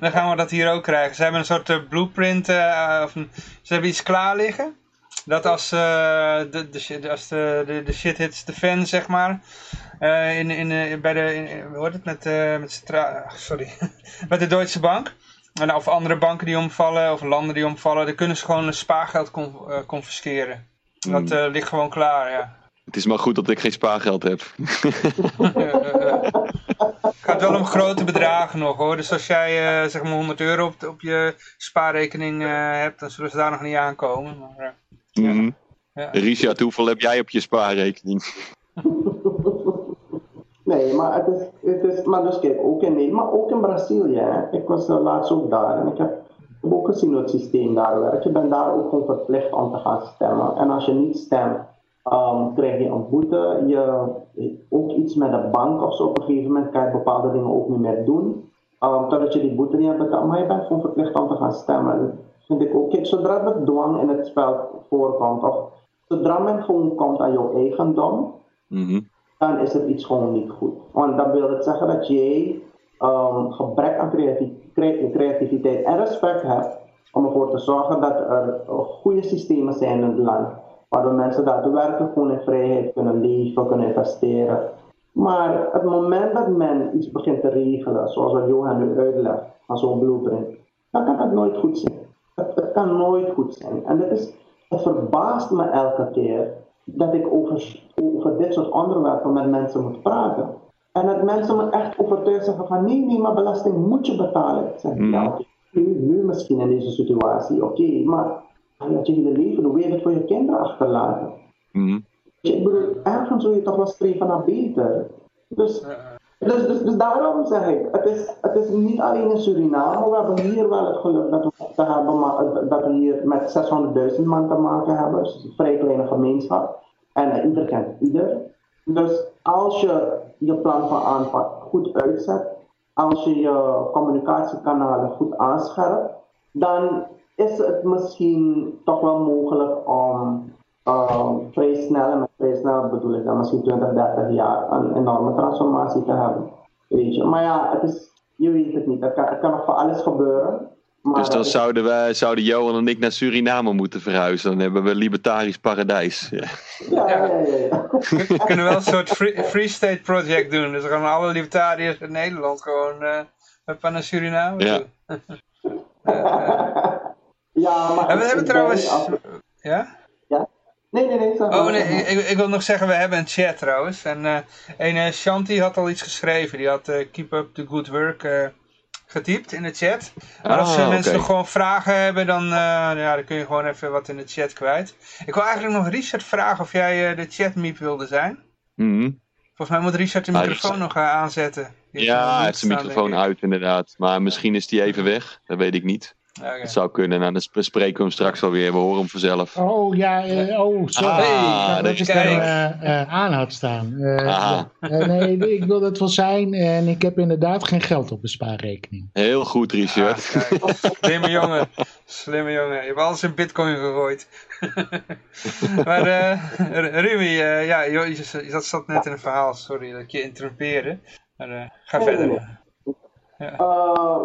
dan gaan we dat hier ook krijgen. Ze hebben een soort eh, blueprint, eh, of een- ze hebben iets klaar liggen. Dat als, eh, de, de, shit- als de, de, de shit hits the fan, zeg maar, eh, in, in, bij de, in, hoe hoort het, met, met stra sorry, bij de Deutsche Bank. En of andere banken die omvallen, of landen die omvallen, dan kunnen ze gewoon spaargeld con, eh, confisceren. Dat eh, ligt gewoon klaar, ja. Het is maar goed dat ik geen spaargeld heb. Eh. gaat wel om grote bedragen nog hoor. Dus als jij eh, zeg maar 100 euro op, op je spaarrekening eh, hebt, dan zullen ze daar nog niet aankomen. Maar, eh, Mhm. ja. Richard, hoeveel heb jij op je spaarrekening? Nee, maar het is, het is, maar dus kijk, ook in Nederland, maar ook in Brazilië. hè. Ik was uh, laatst ook daar en ik heb, heb ook gezien hoe het systeem daar werkt. Je bent daar ook gewoon verplicht om te gaan stemmen. En als je niet stemt, um, krijg je een boete. Je, ook iets met de bank of zo. Op een gegeven moment kan je bepaalde dingen ook niet meer doen. Um, totdat je die boete niet hebt betaald. Maar je bent gewoon verplicht om te gaan stemmen. Dat vind ik ook. Kijk, zodra er dwang in het spel voorkomt. Of zodra men gewoon komt aan jouw eigendom. Mhm. Dan is het iets gewoon niet goed. Want dan wil het zeggen dat jij um, gebrek aan creativiteit en respect hebt om ervoor te zorgen dat er goede systemen zijn in het land, waardoor mensen daadwerkelijk gewoon in vrijheid kunnen leven, kunnen investeren. Maar het moment dat men iets begint te regelen, zoals wat Johan nu uitlegt, van zo'n blueprint, dan kan het nooit goed zijn. Het, het, kan nooit goed zijn. En dat is, het verbaast me elke keer dat ik over, over dit soort onderwerpen met mensen moet praten. En dat mensen me echt overtuigd zeggen van nee, nee, maar belasting moet je betalen. Ik zeg, mm. ja, nu, nu misschien in deze situatie, oké, okay, maar dat je hele leven, hoe je het voor je kinderen achterlaten? Mm. Ik bedoel, ergens wil je toch wel streven naar beter. Dus, dus, dus, dus, daarom zeg ik, het is, het is niet alleen in Suriname, we hebben hier wel het geluk dat we, te hebben, dat we hier met 600.000 man te maken hebben, dus een vrij kleine gemeenschap. En uh, ieder kent ieder. Dus als je je plan van aanpak goed uitzet, als je je communicatiekanalen goed aanscherpt, dan is het misschien toch wel mogelijk om uh, vrij snel, en met vrij snel bedoel ik dan misschien 20, 30 jaar, een enorme transformatie te hebben. Weet je. Maar ja, het is, je weet het niet. Het kan, het kan nog voor alles gebeuren. dus dan zouden, wij, zouden Johan en ik naar Suriname moeten verhuizen. Dan hebben we libertarisch paradijs. Ja, ja, ja. ja, ja. We kunnen wel een soort free, free, State project doen. Dus dan gaan alle libertariërs in Nederland gewoon uh, naar Suriname ja. ja, maar... En we hebben trouwens... Ja? Ja? Nee, nee, nee. Oh nee, ik, ik, wil nog zeggen, we hebben een chat trouwens. En uh, een uh, Shanti had al iets geschreven. Die had uh, keep up the good work getypt in de chat. Maar als Ah, mensen nog gewoon vragen hebben, dan, ja, dan kun je gewoon even wat in de chat kwijt. Ik wil eigenlijk nog Richard vragen of jij de chatmiep wilde zijn. Mhm. Volgens mij moet Richard de Ah, microfoon nog aanzetten. Die Ja, hij heeft zijn staan, microfoon uit inderdaad. Maar misschien is die even weg. Dat weet ik niet. Oké. Dat zou kunnen. Nou, dan bespreken we hem straks alweer. We horen hem vanzelf. Oh ja, eh, oh sorry. Ah, dat is er eh, eh, aan had staan. Nee, ik wil dat wel zijn en ik heb inderdaad geen geld op een spaarrekening. Heel goed, Richard. Ah. Slimme jongen. Slimme jongen. Je hebt alles in bitcoin gegooid. maar eh Rumi, eh, ja, joh, je, je zat, zat net in een verhaal. Sorry dat ik je interrumpeerde. Maar eh, ga Nee, verder. Uh,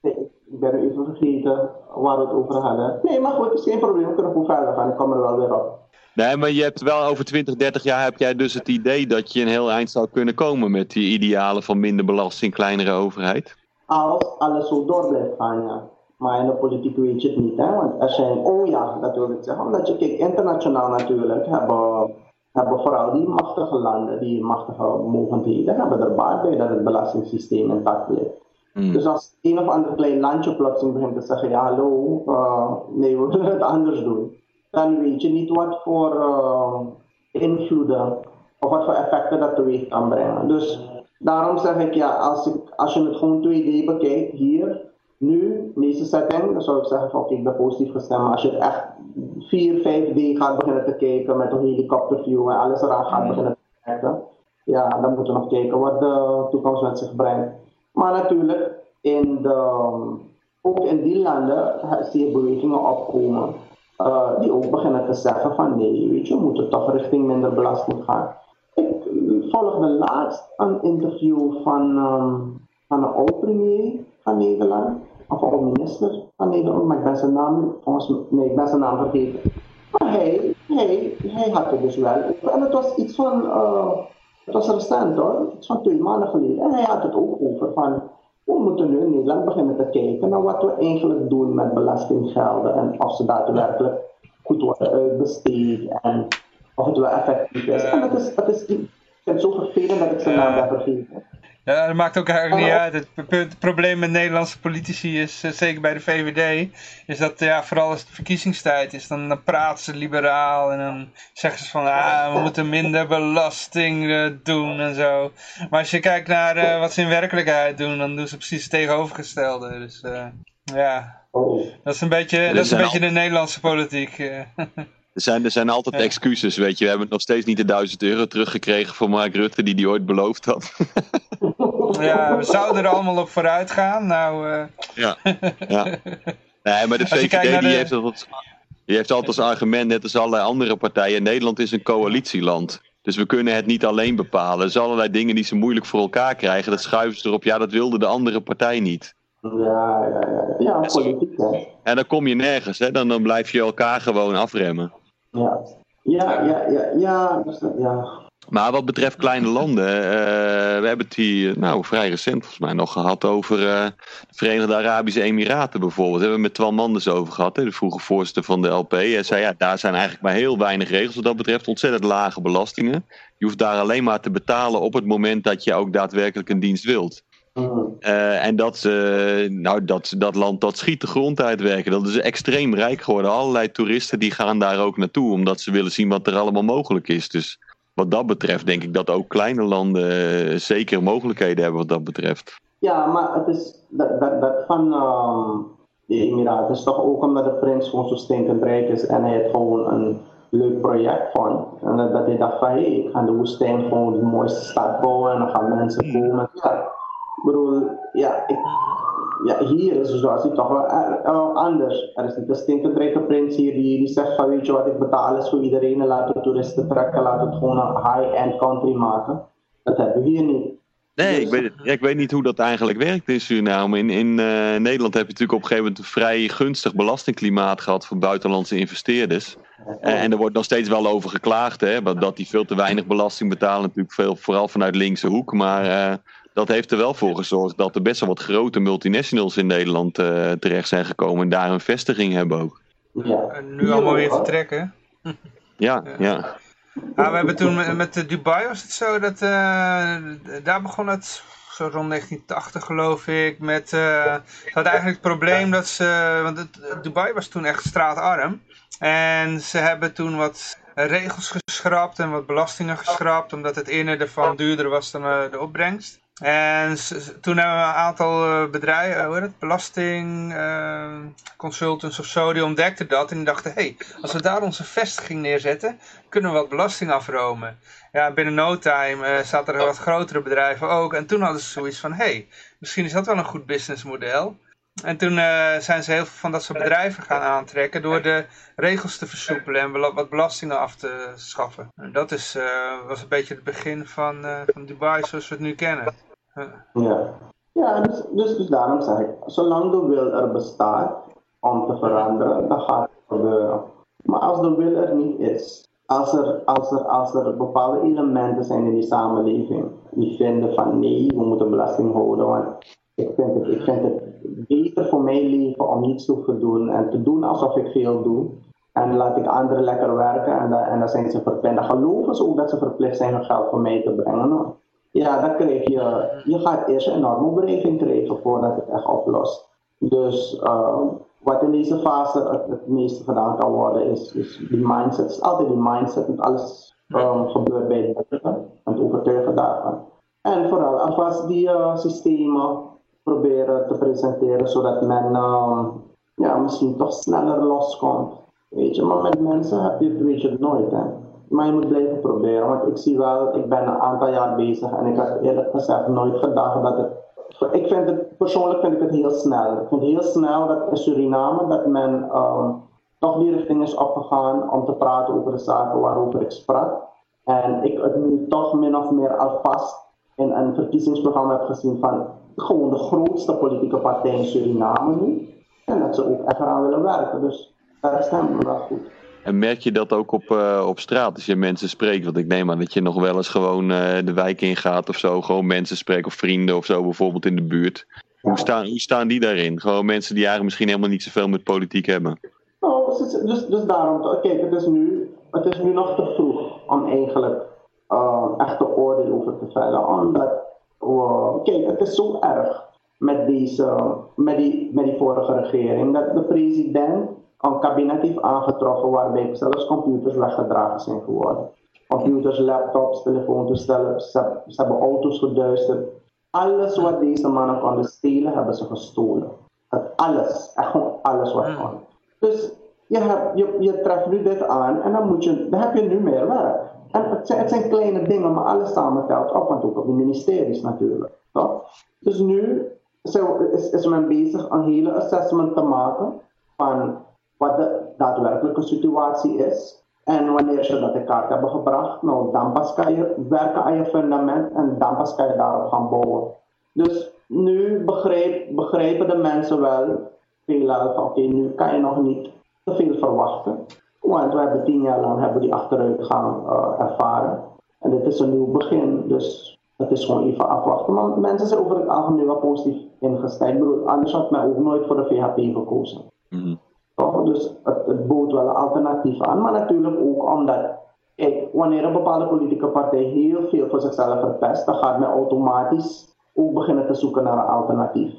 nee, ik ben even vergeten waar we het over hadden. Nee, maar goed, het is geen probleem. We kunnen gewoon verder gaan. Ik kom er wel weer op. Nee, maar je hebt wel over 20, 30 jaar heb jij dus het idee dat je een heel eind zou kunnen komen met die idealen van minder belasting, kleinere overheid. Als alles zo door blijft gaan, ja. Maar in de politiek weet je het niet, hè. Want er zijn, oh ja, dat wil ik zeggen. Omdat je, kijk, internationaal natuurlijk hebben, hebben vooral die machtige landen, die machtige mogendheden, hebben er baat bij dat het belastingssysteem intact blijft. Hmm. Dus als een of ander klein landje plotseling begint te zeggen, ja hallo, uh, nee we willen het anders doen. Dan weet je niet wat voor uh, invloeden of wat voor effecten dat teweeg kan brengen. Dus daarom zeg ik ja, als, ik, als je het gewoon 2D bekijkt, hier, nu, in deze setting, dan zou ik zeggen van oké, ik ben positief gestemd. Maar als je het echt 4, 5D gaat beginnen te kijken met een helikopterview en alles eraan gaat beginnen te kijken, ja, dan moeten we nog kijken wat de toekomst met zich brengt. Maar natuurlijk, in de, ook in die landen zie je bewegingen opkomen uh, die ook beginnen te zeggen van nee, weet je, we moeten toch richting minder belasting gaan. Ik volgde laatst een interview van, um, van een oud-premier van Nederland, of oud-minister van Nederland, maar ik ben zijn naam, volgens, nee, zijn naam vergeten. Maar hij, hij, had het dus wel. En het was iets van, uh, het was recent hoor, iets van twee maanden geleden. En hij had het ook over van, we moeten nu in Nederland beginnen te kijken naar wat we eigenlijk doen met belastinggelden en of ze daadwerkelijk goed worden uitbesteed en of het wel effectief is. En dat is, dat is ik vind het zo vervelend dat ik zijn naam ben vergeten. Ja, dat maakt ook eigenlijk niet uit. Het, het probleem met Nederlandse politici is, uh, zeker bij de VVD, is dat ja, vooral als het verkiezingstijd is, dan, dan praten ze liberaal en dan zeggen ze van ah, we moeten minder belasting uh, doen en zo. Maar als je kijkt naar uh, wat ze in werkelijkheid doen, dan doen ze precies het tegenovergestelde. Dus ja, oh. dat is een beetje, dat is een beetje de Nederlandse politiek. Er zijn, er zijn altijd Ja. excuses, weet je. We hebben nog steeds niet de 1000 euro teruggekregen van Mark Rutte die hij ooit beloofd had. Ja, we zouden er allemaal op vooruit gaan. Nou, eh, Ja. ja. Nee, maar de VVD die de- heeft, altijd, die heeft altijd als argument, net als allerlei andere partijen, Nederland is een coalitieland. Dus we kunnen het niet alleen bepalen. Er zijn allerlei dingen die ze moeilijk voor elkaar krijgen. Dat schuiven ze erop. Ja, dat wilde de andere partij niet. Ja, ja, ja. Ja, politiek, hè. En dan kom je nergens. Hè? Dan, dan blijf je elkaar gewoon afremmen. Ja. Ja, ja, ja, ja, ja. Maar wat betreft kleine landen, eh, we hebben het hier nou, vrij recent volgens mij nog gehad over eh, de Verenigde Arabische Emiraten bijvoorbeeld. Daar hebben we met Twan Manders over gehad, hè, de vroege voorzitter van de LP. Hij zei ja, daar zijn eigenlijk maar heel weinig regels wat dat betreft, ontzettend lage belastingen. Je hoeft daar alleen maar te betalen op het moment dat je ook daadwerkelijk een dienst wilt. Mhm. Eh, en dat, eh, nou, dat, dat land dat schiet de grond uitwerken. Dat is extreem rijk geworden. Allerlei toeristen die gaan daar ook naartoe. Omdat ze willen zien wat er allemaal mogelijk is. Dus wat dat betreft denk ik dat ook kleine landen eh, zeker mogelijkheden hebben wat dat betreft. Ja, maar het is dat, dat, dat van ehm de Emiraten is toch ook omdat de prins gewoon zo stinkend rijk is en hij het gewoon een leuk project vond. En dat, hij dacht van hé, ik ga de woestijn gewoon de mooiste stad bouwen en dan gaan mensen komen. Ja, ik bedoel, ja, ik, ja hier is de situatie toch wel anders. Er is een rijke prins hier die, die zegt van weet je wat, ik betaal alles voor iedereen en laat de toeristen trekken, laat het gewoon een high-end country maken. Dat hebben we hier niet. Nee, ik weet, ja, ik weet niet hoe dat eigenlijk werkt in Suriname. In, in eh, Nederland heb je natuurlijk op een gegeven moment een vrij gunstig belastingklimaat gehad voor buitenlandse investeerders. Eh, en er wordt nog steeds wel over geklaagd, hè, dat die veel te weinig belasting betalen, natuurlijk veel, vooral vanuit linkse hoek. Maar eh, dat heeft er wel voor gezorgd dat er best wel wat grote multinationals in Nederland eh, terecht zijn gekomen en daar een vestiging hebben ook. Ja. en nu allemaal weer vertrekken. Ja, ja. Ah, we hebben toen met, Dubai was het zo dat eh, daar begon het zo rond 1980 geloof ik met eh ze had eigenlijk het probleem dat ze want het, Dubai was toen echt straatarm en ze hebben toen wat regels geschrapt en wat belastingen geschrapt omdat het ene ervan duurder was dan eh, de opbrengst. En toen hebben we een aantal eh, bedrijven, hoe heet het, belasting eh, consultants of zo, die ontdekten dat en die dachten, hé, hey, als we daar onze vestiging neerzetten, kunnen we wat belasting afromen. Ja, binnen no time eh, zaten er wat grotere bedrijven ook. En toen hadden ze zoiets van, hé, hey, misschien is dat wel een goed businessmodel. En toen eh, zijn ze heel veel van dat soort bedrijven gaan aantrekken door de regels te versoepelen en wat belastingen af te schaffen. En dat is, eh, was een beetje het begin van, eh, van Dubai zoals we het nu kennen. Ja, ja dus, dus, dus daarom zeg ik, zolang de wil er bestaat om te veranderen, dan gaat het gebeuren. Maar als de wil er niet is, als er, als er, als er bepaalde elementen zijn in die samenleving die vinden van nee, we moeten belasting houden, want ik vind het, ik vind het beter voor mijn leven om niets te hoeven doen en te doen alsof ik veel doe. En laat ik anderen lekker werken en, dan- en dan zijn ze verplicht. Dan geloven ze ook dat ze verplicht zijn hun geld voor mij te brengen. Ja, dan krijg je, je gaat eerst een enorme beleving krijgen voordat het echt oplost. Dus eh, wat in deze fase het, meeste gedaan kan worden is, is die mindset. Het is altijd die mindset, want alles eh, gebeurt bij het denken en het overtuigen daarvan. En vooral alvast die eh, systemen proberen te presenteren zodat men eh, ja, misschien toch sneller loskomt. Weet je, maar met mensen heb weet je het nooit. Hè. Maar je moet blijven proberen, want ik zie wel, ik ben een aantal jaar bezig en ik heb eerlijk gezegd nooit gedacht dat het. Ik vind het, persoonlijk vind ik het heel snel. Ik vind het heel snel dat in Suriname dat men ehm, toch die richting is opgegaan om te praten over de zaken waarover ik sprak. En ik het nu toch min of meer alvast in een verkiezingsprogramma heb gezien van gewoon de grootste politieke partij in Suriname nu. En dat ze ook echt eraan willen werken. Dus daar stemmen we wel goed. En merk je dat ook op, eh, op straat als je mensen spreekt? Want ik neem aan dat je nog wel eens gewoon eh, de wijk ingaat of zo. Gewoon mensen spreekt of vrienden of zo bijvoorbeeld in de buurt. Hoe staan, hoe staan die daarin? Gewoon mensen die eigenlijk misschien helemaal niet zoveel met politiek hebben. Nou, dus, dus, daarom, kijk, het is, nu, het is nu nog te vroeg om eigenlijk uh, echt een oordeel over te vellen. Omdat, kijk, het is zo erg met, deze, met, die, met die vorige regering dat de president een kabinet heeft aangetroffen waarbij zelfs computers weggedragen zijn geworden. Computers, laptops, telefoontoestellen, ze, ze hebben auto's geduisterd. Alles wat deze mannen konden stelen, hebben ze gestolen. Het alles, echt gewoon alles wat kon. Dus je, hebt, je, je treft nu dit aan en dan, moet je, dan heb je nu meer werk. En het zijn, het zijn kleine dingen, maar alles samen telt op, want ook op de ministeries natuurlijk. Toch? Dus nu is, is men bezig een hele assessment te maken van wat de daadwerkelijke situatie is. En wanneer ze dat in kaart hebben gebracht, nou, dan pas kan je werken aan je fundament en dan pas kan je daarop gaan bouwen. Dus nu begrijp, begrijpen de mensen wel, veelal van oké, nu kan je nog niet te veel verwachten. Want we hebben tien jaar lang hebben die achteruitgang uh, ervaren. En dit is een nieuw begin, dus het is gewoon even afwachten. Maar mensen zijn over het algemeen wel positief ingesteld. Anders had men ook nooit voor de VHP gekozen. Mm Dus het, het bood wel een alternatief aan. Maar natuurlijk ook omdat, kijk, wanneer een bepaalde politieke partij heel veel voor zichzelf verpest, dan gaat men automatisch ook beginnen te zoeken naar een alternatief.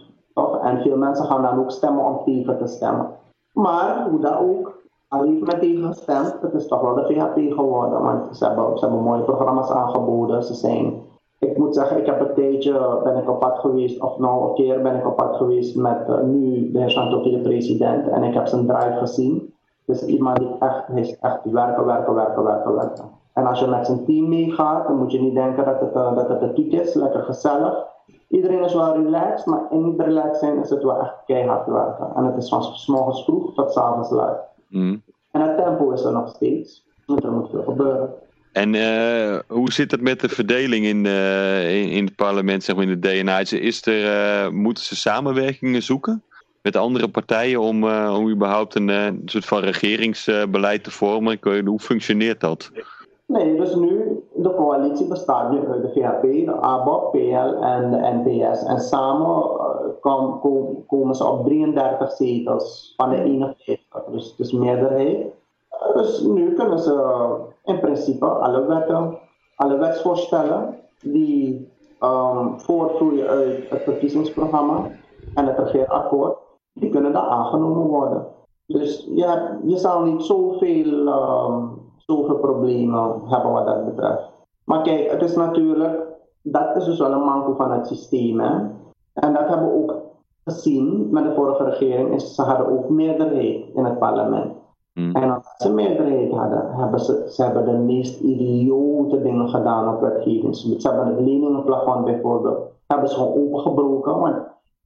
En veel mensen gaan dan ook stemmen om tegen te stemmen. Maar hoe dat ook, al heeft men tegen gestemd, het is toch wel de VHP geworden. Want ze hebben, ze hebben mooie programma's aangeboden. Ze zijn, ik moet zeggen, ik heb een tijdje ben ik op pad geweest, of nou een keer ben ik op pad geweest met uh, nu de heer Santoki, de president. En ik heb zijn drive gezien. Dus iemand die echt, is echt werken, werken, werken, werken, werken. En als je met zijn team meegaat, dan moet je niet denken dat het, uh, dat het een kiek is, lekker gezellig. Iedereen is wel relaxed, maar in het relaxed zijn is het wel echt keihard werken. En het is van s morgens vroeg tot s avonds laat. Mm. En het tempo is er nog steeds. Dus er moet veel gebeuren. En uh, hoe zit het met de verdeling in, uh, in, in, het parlement, zeg maar in de DNA? Is er, uh, moeten ze samenwerkingen zoeken met andere partijen om, om überhaupt een, soort van regeringsbeleid te vormen? Hoe functioneert dat? Nee, dus nu, de coalitie bestaat nu uit de VHP, de ABOP, PL en de NPS. En samen kom, kom, komen ze op 33 zetels van de 51, dus, dus meerderheid. Dus nu kunnen ze in principe alle wetten, alle wetsvoorstellen die um, voortvloeien uit het verkiezingsprogramma en het regeerakkoord, die kunnen daar aangenomen worden. Dus je, je zal niet zoveel, um, zoveel problemen hebben wat dat betreft. Maar kijk, het is natuurlijk, dat is dus wel een manko van het systeem. En dat hebben we ook gezien met de vorige regering, is ze hadden ook meerderheid in het parlement. Mm. En als ze meerderheid hadden, hebben ze, ze hebben de meest idiote dingen gedaan op wetgevingsgebied. Ze hebben het leningenplafond bijvoorbeeld, hebben ze gewoon opengebroken, want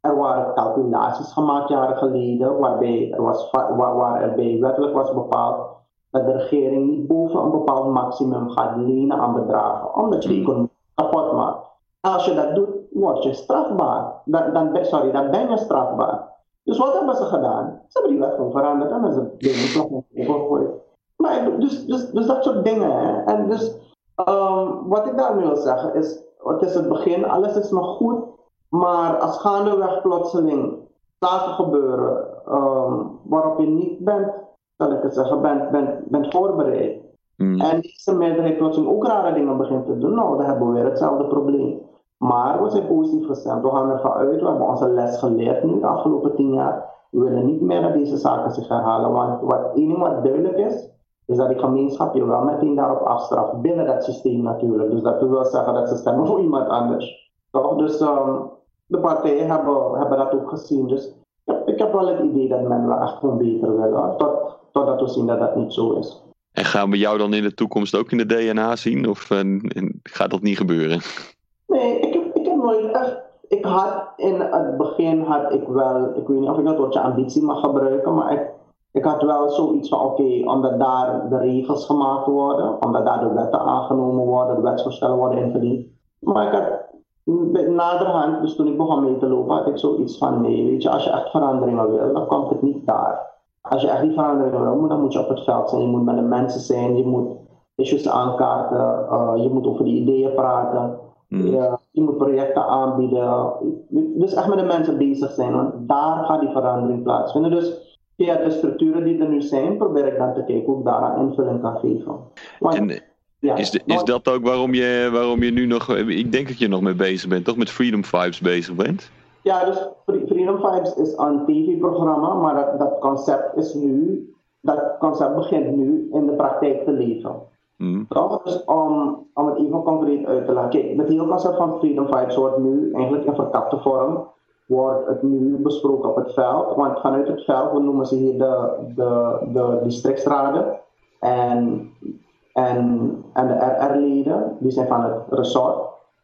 er waren calculaties gemaakt jaren geleden, waarbij er was, waar, waar er bij wettelijk was bepaald dat de regering niet boven een bepaald maximum gaat lenen aan bedragen, omdat je de mm. economie kapot maakt. Als je dat doet, word je strafbaar. Dan, dan, sorry, dan ben je strafbaar. Dus wat hebben ze gedaan? Ze hebben die wet gewoon veranderd en ze hebben het opengegooid. Maar dus, dus, dus dat soort dingen. Hè? En dus um, wat ik daarmee wil zeggen is, het is het begin, alles is nog goed, maar als gaandeweg plotseling zaken gebeuren um, waarop je niet bent, zal ik het zeggen, bent, bent, bent voorbereid. Mm. En deze meerderheid plotseling ook rare dingen begint te doen, nou dan hebben we weer hetzelfde probleem. Maar we zijn positief gestemd. We gaan ervan uit, we hebben onze les geleerd nu de afgelopen tien jaar. We willen niet meer dat deze zaken zich herhalen. Want wat wat duidelijk is, is dat die gemeenschap je wel meteen daarop afstraft. Binnen dat systeem natuurlijk. Dus dat wil zeggen dat ze stemmen voor iemand anders. Toch? Dus um, de partijen hebben, hebben dat ook gezien. Dus ik heb wel het idee dat men wel echt gewoon beter wil. Tot, totdat we zien dat dat niet zo is. En gaan we jou dan in de toekomst ook in de DNA zien? Of uh, gaat dat niet gebeuren? Nee, ik heb, ik heb nooit echt. Ik had in het begin had ik wel, ik weet niet of ik dat woordje ambitie mag gebruiken, maar ik, ik had wel zoiets van: oké, omdat daar de regels gemaakt worden, omdat daar de wetten aangenomen worden, de wetsvoorstellen worden ingediend. Maar ik had naderhand, dus toen ik begon mee te lopen, had ik zoiets van: nee, je, als je echt veranderingen wil, dan komt het niet daar. Als je echt die veranderingen wil, dan moet je op het veld zijn, je moet met de mensen zijn, je moet issues aankaarten, uh, je moet over die ideeën praten. Mm. Ja, je moet projecten aanbieden. Dus echt met de mensen bezig zijn, want daar gaat die verandering plaatsvinden. Dus via de structuren die er nu zijn, probeer ik dan te kijken hoe ik daar invulling kan geven. Want, ja, is, de, is dat ook waarom je, waarom je nu nog, ik denk dat je nog mee bezig bent, toch met Freedom Vibes bezig bent? Ja, dus Freedom Vibes is een tv-programma, maar dat, dat concept is nu, dat concept begint nu in de praktijk te leven. Mm. Dus om, om het even concreet uit te leggen. Kijk, het hele concept van Freedom Vibes wordt nu eigenlijk in verkapte vorm wordt het nu besproken op het veld. Want vanuit het veld, we noemen ze hier de, de, de districtsraden en, en, en de RR-leden, die zijn van het resort.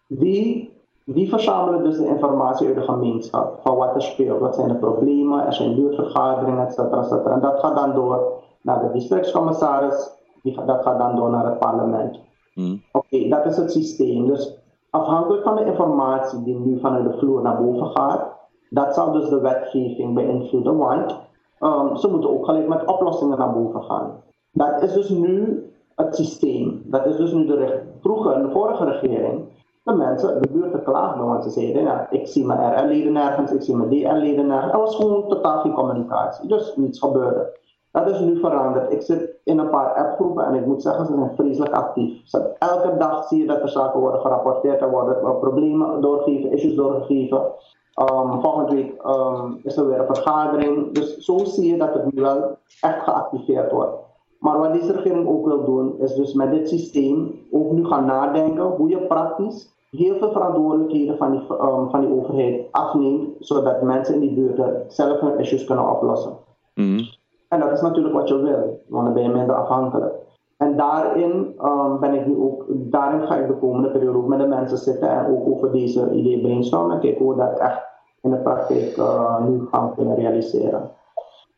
Die, die verzamelen dus de informatie uit de gemeenschap van wat er speelt. Wat zijn de problemen, er zijn buurtvergaderingen, et cetera. En dat gaat dan door naar de districtscommissaris, die, dat gaat dan door naar het parlement. Hmm. Oké, dat is het systeem. Dus afhankelijk van de informatie die nu vanuit de vloer naar boven gaat, dat zal dus de wetgeving beïnvloeden, want um, ze moeten ook gelijk met oplossingen naar boven gaan. Dat is dus nu het systeem. Dat is dus nu de. Vroeger, in de vorige regering, de mensen, de buurten klaagden, want ze zeiden, ja, ik zie mijn RL-leden nergens, ik zie mijn DL-leden nergens. Er was gewoon totaal geen communicatie, dus niets gebeurde. Dat is nu veranderd. Ik zit in een paar appgroepen en ik moet zeggen, ze zijn vreselijk actief. Elke dag zie je dat er zaken worden gerapporteerd, er worden problemen doorgegeven, issues doorgegeven. Um, volgende week um, is er weer een vergadering. Dus zo zie je dat het nu wel echt geactiveerd wordt. Maar wat deze regering ook wil doen, is dus met dit systeem ook nu gaan nadenken hoe je praktisch heel veel verantwoordelijkheden van die, um, van die overheid afneemt, zodat mensen in die buurten zelf hun issues kunnen oplossen. Mm. En dat is natuurlijk wat je wil, want dan ben je minder afhankelijk. En daarin um, ben ik nu ook, daarin ga ik de komende periode ook met de mensen zitten en ook over deze ideeën brainstormen en kijken hoe we dat echt in de praktijk uh, nu gaan kunnen realiseren.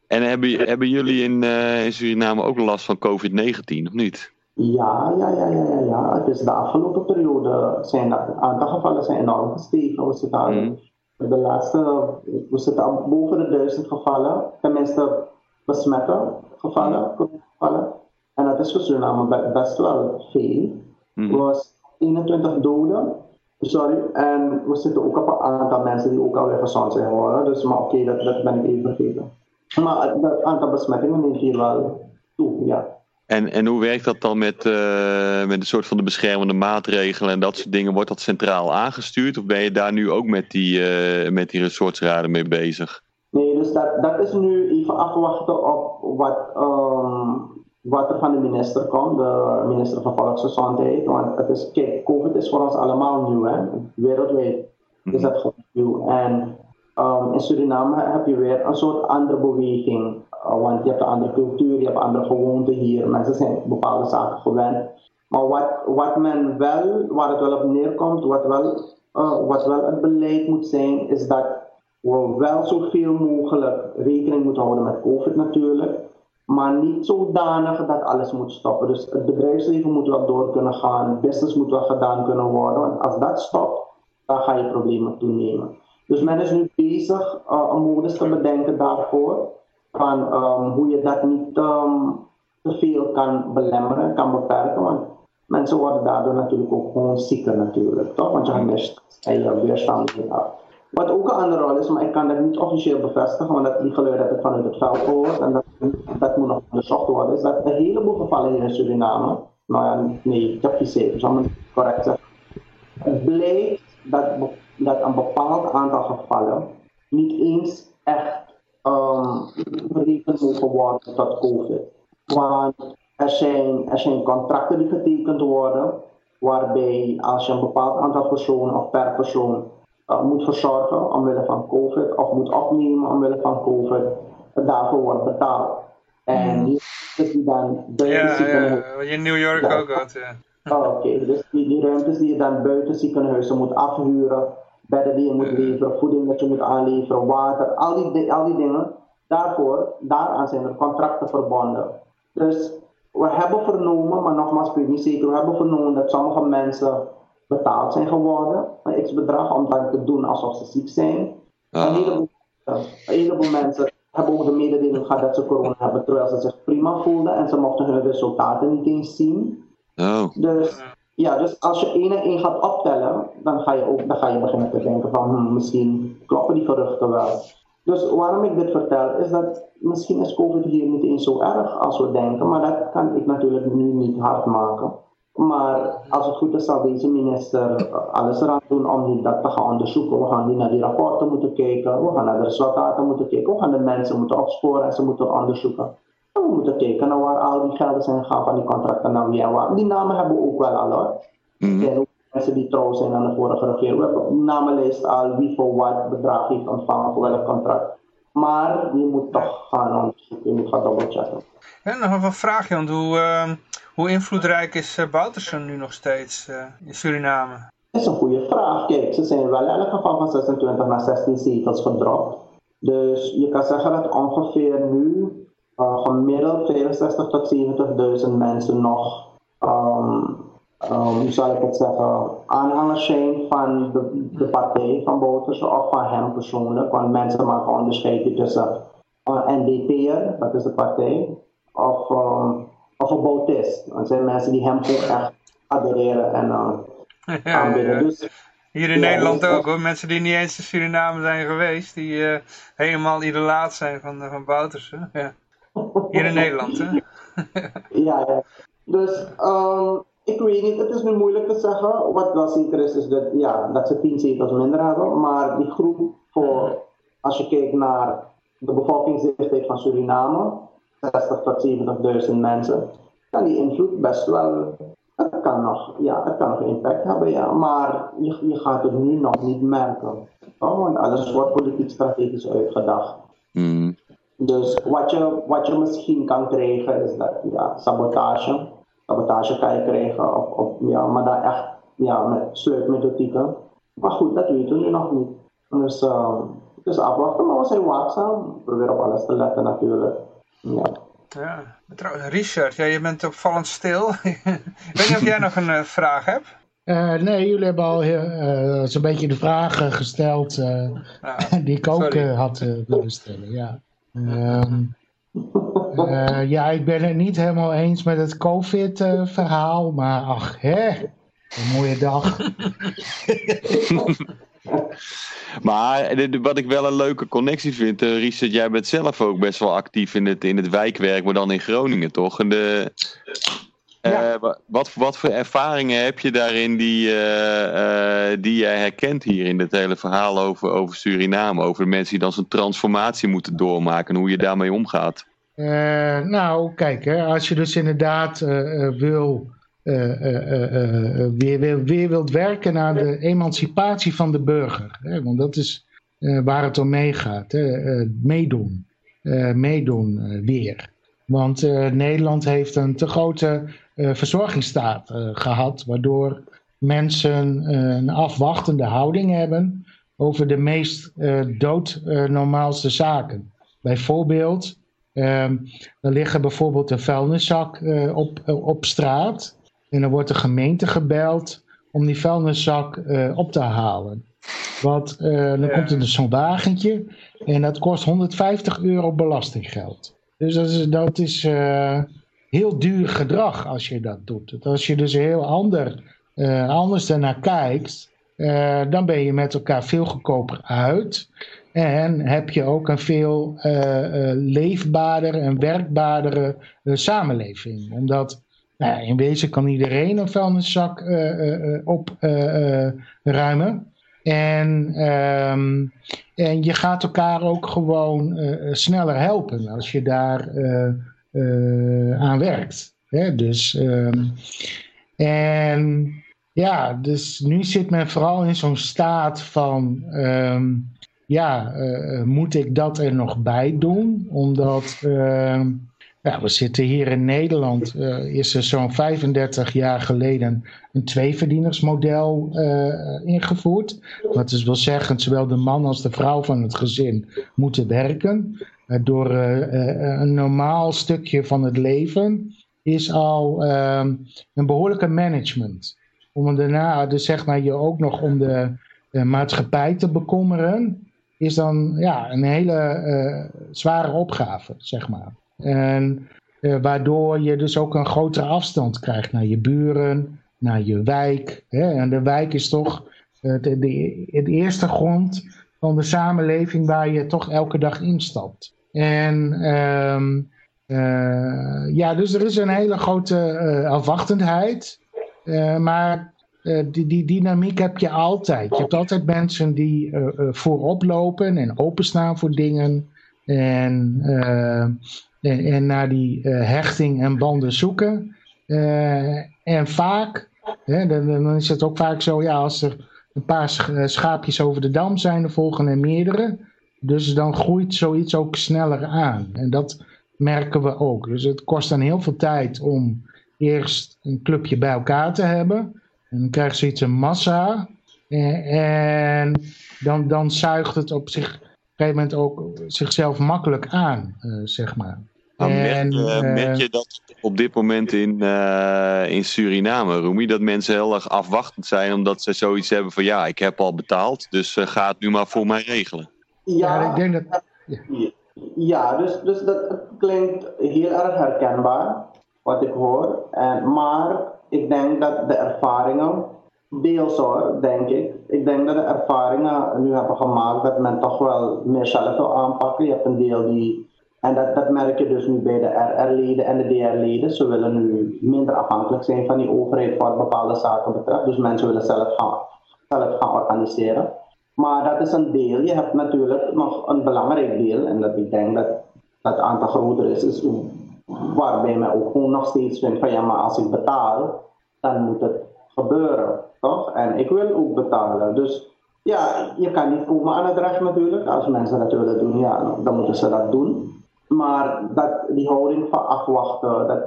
En hebben, hebben jullie in, uh, in Suriname ook last van COVID-19 of niet? Ja, ja, ja, ja, ja. Het is de afgelopen periode zijn dat, het aantal gevallen zijn enorm gestegen. We zitten, mm. de laatste, we zitten boven de duizend gevallen, tenminste besmette gevallen, gevallen. En dat is voor Suriname best wel veel. Mm. Er was 21 doden, sorry, en we zitten ook op een aantal mensen die ook alweer gezond zijn geworden. Dus, maar oké, okay, dat, dat ben ik even vergeten. Maar het aantal besmettingen neemt hier wel toe, ja. En, en hoe werkt dat dan met, uh, met een soort van de beschermende maatregelen en dat soort dingen? Wordt dat centraal aangestuurd of ben je daar nu ook met die, uh, met die resortsraden mee bezig? Nee, dus dat, dat is nu even afwachten op wat, um, wat er van de minister komt, de minister van Volksgezondheid. Want het is, kijk, COVID is voor ons allemaal nieuw, hè? wereldwijd is dat gewoon nieuw. En um, in Suriname heb je weer een soort andere beweging. Uh, want je hebt een andere cultuur, je hebt andere gewoonten hier. Mensen zijn bepaalde zaken gewend. Maar wat, wat men wel, waar het wel op neerkomt, wat wel, uh, wat wel het beleid moet zijn, is dat we wel zoveel mogelijk rekening moeten houden met COVID natuurlijk. Maar niet zodanig dat alles moet stoppen. Dus het bedrijfsleven moet wel door kunnen gaan, business moet wel gedaan kunnen worden. Want als dat stopt, dan ga je problemen toenemen. Dus men is nu bezig uh, een modus te bedenken daarvoor. Van um, hoe je dat niet um, te veel kan belemmeren, kan beperken. Want mensen worden daardoor natuurlijk ook gewoon zieker natuurlijk. Toch? Want je mist en je weerstand af. Wat ook een andere rol is, maar ik kan dat niet officieel bevestigen, want dat die geluid heb ik vanuit het veld gehoord en dat, dat moet nog onderzocht worden, is dat een heleboel gevallen hier in Suriname, nou ja, nee, ik heb geen cijfers, ik correct zeggen. Blijkt dat dat een bepaald aantal gevallen niet eens echt um, berekend mogen worden tot COVID. Want er zijn, er zijn contracten die getekend worden, waarbij als je een bepaald aantal personen of per persoon moet verzorgen omwille van COVID of moet opnemen omwille van COVID, daarvoor wordt betaald. En Mm. die is die dan buiten Ja, ziekenhuizen- ja, wat je in New York Ja. ook had. Ja. Oh, Oké, dus die, die ruimtes die je dan buiten ziekenhuizen moet afhuren, bedden die je moet leveren, voeding dat je moet aanleveren, water, al die, di- al die dingen, daarvoor, daaraan zijn er contracten verbonden. Dus we hebben vernomen, maar nogmaals, ik weet niet zeker, we hebben vernomen dat sommige mensen betaald zijn geworden, een x bedrag, om dan te doen alsof ze ziek zijn. Een Ah. heleboel, een heleboel mensen hebben ook de mededeling gehad dat ze corona hebben, terwijl ze zich prima voelden en ze mochten hun resultaten niet eens zien. Oh. Dus, ja, dus als je één en één gaat optellen, dan ga je ook dan ga je beginnen te denken van hmm, misschien kloppen die geruchten wel. Dus waarom ik dit vertel, is dat misschien is COVID hier niet eens zo erg als we denken, maar dat kan ik natuurlijk nu niet hard maken. Maar als het goed is, zal deze minister eh, alles eraan doen om dat te gaan onderzoeken. We gaan nu naar die rapporten moeten kijken, we gaan naar de resultaten moeten kijken, we gaan de mensen moeten opsporen en ze moeten onderzoeken. En we moeten kijken naar waar al die gelden zijn gegaan van die contracten naar wie en waar. Die namen hebben we ook wel al hoor. Zijn ook mensen die trouw zijn aan de vorige regering. We hebben een namenlijst al wie voor wat bedrag heeft ontvangen voor welk contract. Maar je moet toch gaan onderzoeken, je moet gaan dubbelchecken. Ja, nog een vraagje, want hoe, uh, hoe invloedrijk is uh, Boutersen nu nog steeds uh, in Suriname? Dat is een goede vraag. Kijk, ze zijn wel in elk geval van 26 naar 16 zetels gedropt. Dus je kan zeggen dat ongeveer nu gemiddeld 65 tot 70.000 mensen nog um, zal ik het zeggen, aanhangers zijn van de, de partij van Bouterse of van hem persoonlijk. Want mensen maken onderscheid tussen een NDP'er, dat is de partij, of, um, of een Boutist. Dat zijn mensen die hem gewoon echt adoreren en uh, ja, aanbidden. Dus, hier in ja, Nederland dus, ook hoor, mensen die niet eens in Suriname zijn geweest, die uh, helemaal idolaat zijn van, uh, van Bouterse. Ja. Hier in Nederland hè. ja, ja. Dus um, ik weet niet, het is nu moeilijk te zeggen. Wat wel zeker is, is dat, ja, dat ze tien zetels minder hebben. Maar die groep, voor, als je kijkt naar de bevolkingsdichtheid van Suriname, 60 tot 70.000 mensen, kan die invloed best wel, het kan nog, ja, het kan nog impact hebben, ja. Maar je, je gaat het nu nog niet merken. Oh, want alles wordt politiek strategisch uitgedacht. Mm. Dus wat je, wat je misschien kan krijgen is dat, ja, sabotage sabotage kan je krijgen. Of, of, ja, maar daar echt ja, met sleutmethodieken. Maar goed, dat weten we nu nog niet. Dus uh, is afwachten, maar we zijn waakzaam. We proberen op alles te letten natuurlijk. Ja. Ja, trouwens, Richard, ja, je bent opvallend stil. ik weet niet of jij nog een uh, vraag hebt? Uh, nee, jullie hebben al uh, zo'n beetje de vragen gesteld uh, die ik ook had willen stellen. Ja. Ehm, uh, ja, ik ben het niet helemaal eens met het COVID-verhaal, maar ach, hè, een mooie dag. maar wat ik wel een leuke connectie vind, uh, Richard, jij bent zelf ook best wel actief in het, in het wijkwerk, maar dan in Groningen, toch? En de, uh, ja. wat, wat voor ervaringen heb je daarin die, die jij herkent hier in dit hele verhaal over, over Suriname? Over de mensen die dan zo'n transformatie moeten doormaken en hoe je daarmee omgaat? Nou, kijk, hè, als je dus inderdaad uh, wil, uh, weer, weer, wilt werken aan de emancipatie van de burger. Hè, want dat is waar het om meegaat. Hè, meedoen. meedoen weer. Want Nederland heeft een te grote verzorgingsstaat gehad, waardoor mensen een afwachtende houding hebben over de meest doodnormaalste zaken. Bijvoorbeeld Um, er liggen bijvoorbeeld een vuilniszak op, op straat. En dan wordt de gemeente gebeld om die vuilniszak uh, op te halen. Want dan komt er dus zo'n wagentje en dat kost 150 euro belastinggeld. Dus dat is, dat is heel duur gedrag als je dat doet. Als je dus heel ander, anders daarnaar kijkt, dan ben je met elkaar veel goedkoper uit. En heb je ook een veel leefbaarder en werkbaardere samenleving. Omdat nou, in wezen kan iedereen een vuilniszak opruimen. en, um, en je gaat elkaar ook gewoon sneller helpen als je daar aan werkt. Hè? Dus, um, en ja, dus nu zit men vooral in zo'n staat van... Um, ja, moet ik dat er nog bij doen? Omdat ja, we zitten hier in Nederland, uh, is er zo'n 35 jaar geleden een tweeverdienersmodel ingevoerd. Dat is wil zeggen, zowel de man als de vrouw van het gezin moeten werken. door een normaal stukje van het leven is al ehm, een behoorlijke management. Om daarna dus zeg maar, je ook nog om de maatschappij te bekommeren is dan ja, een hele zware opgave, zeg maar. En uh, waardoor je dus ook een grotere afstand krijgt naar je buren, naar je wijk. Hè? En de wijk is toch uh, de, de, het eerste grond van de samenleving waar je toch elke dag instapt. En um, ja, dus er is een hele grote afwachtendheid. maar uh, die, die dynamiek heb je altijd. Je hebt altijd mensen die uh, uh, voorop lopen en openstaan voor dingen. En, en, en, naar die hechting en banden zoeken. en vaak Hè, dan, dan is het ook vaak zo, ja, als er een paar schaapjes over de dam zijn, er volgen er meerdere. Dus dan groeit zoiets ook sneller aan. En dat merken we ook. Dus het kost dan heel veel tijd om eerst een clubje bij elkaar te hebben. En dan krijg je zoiets een massa. En, dan, dan zuigt het op zich, op een gegeven moment ook zichzelf makkelijk aan, zeg maar. Nou, en, merk, je dat op dit moment in, uh, in Suriname, Roemie, dat mensen heel erg afwachtend zijn omdat ze zoiets hebben van ja, ik heb al betaald, dus uh, ga het nu maar voor mij regelen. Ja, ja ik denk dat. Ja, ja dus, dus dat klinkt heel erg herkenbaar wat ik hoor. En, maar ik denk dat de ervaringen, deels hoor, denk ik. Ik denk dat de ervaringen nu hebben gemaakt dat men toch wel meer zelf wil aanpakken. Je hebt een deel die, en dat, dat merk je dus nu bij de RR-leden en de DR-leden. Ze willen nu minder afhankelijk zijn van die overheid wat bepaalde zaken betreft. Dus mensen willen zelf gaan, zelf gaan organiseren. Maar dat is een deel. Je hebt natuurlijk nog een belangrijk deel, en dat ik denk dat dat aantal groter is, is waarbij men ook nog steeds vindt van ja, maar als ik betaal, dan moet het gebeuren, toch? En ik wil ook betalen. Dus ja, je kan niet komen aan het recht natuurlijk. Als mensen dat willen doen, ja, dan moeten ze dat doen. Maar dat, die houding van afwachten, dat,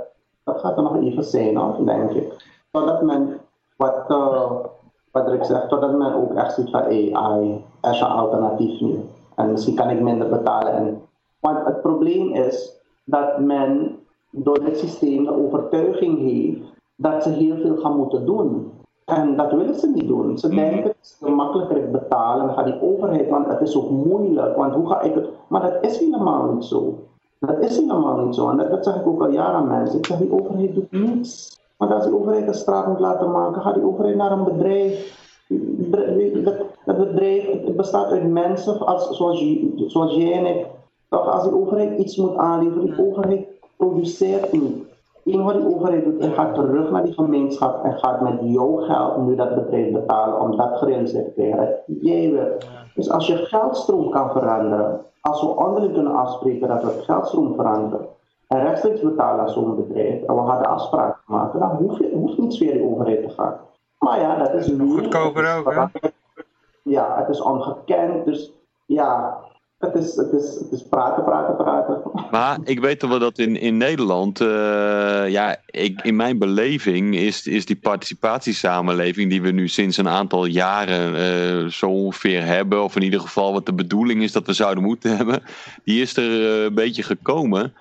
dat gaat er nog even zijn, denk ik. Totdat men, wat, uh, wat ik zeg, totdat men ook echt ziet van AI, er is een alternatief nu. En misschien kan ik minder betalen. En, want het probleem is, dat men door het systeem de overtuiging heeft dat ze heel veel gaan moeten doen. En dat willen ze niet doen. Ze mhm. denken, het is makkelijker betalen, dan gaat die overheid, want het is ook moeilijk, want hoe ga ik het... Maar dat is helemaal niet zo. Dat is helemaal niet zo. En dat, zeg ik ook al jaren aan mensen. Ik zeg, die overheid doet niets. Want als die overheid een straat moet laten maken, gaat die overheid naar een bedrijf. Dat, bedrijf bestaat uit mensen, als, zoals, zoals jij en ik, toch, als die overheid iets moet aanleveren, die overheid produceert niet. Eén wat die overheid doet, hij gaat terug naar die gemeenschap en gaat met jouw geld nu dat bedrijf betalen om dat gerealiseerd te krijgen. Jij wil. Dus als je geldstroom kan veranderen, als we onderling kunnen afspreken dat we het geldstroom veranderen en rechtstreeks betalen aan zo'n bedrijf en we hadden afspraken maken, dan hoeft, je, hoeft niet via de overheid te gaan. Maar ja, dat is nu. Goedkoper ook, hè? Ja, het is ongekend. Dus ja, het is, is, praten, praten, praten. Maar ik weet wel dat in, in Nederland, uh, ja, ik, in mijn beleving is, is die participatiesamenleving die we nu sinds een aantal jaren uh, zo ongeveer hebben, of in ieder geval wat de bedoeling is dat we zouden moeten hebben, die is er uh, een beetje gekomen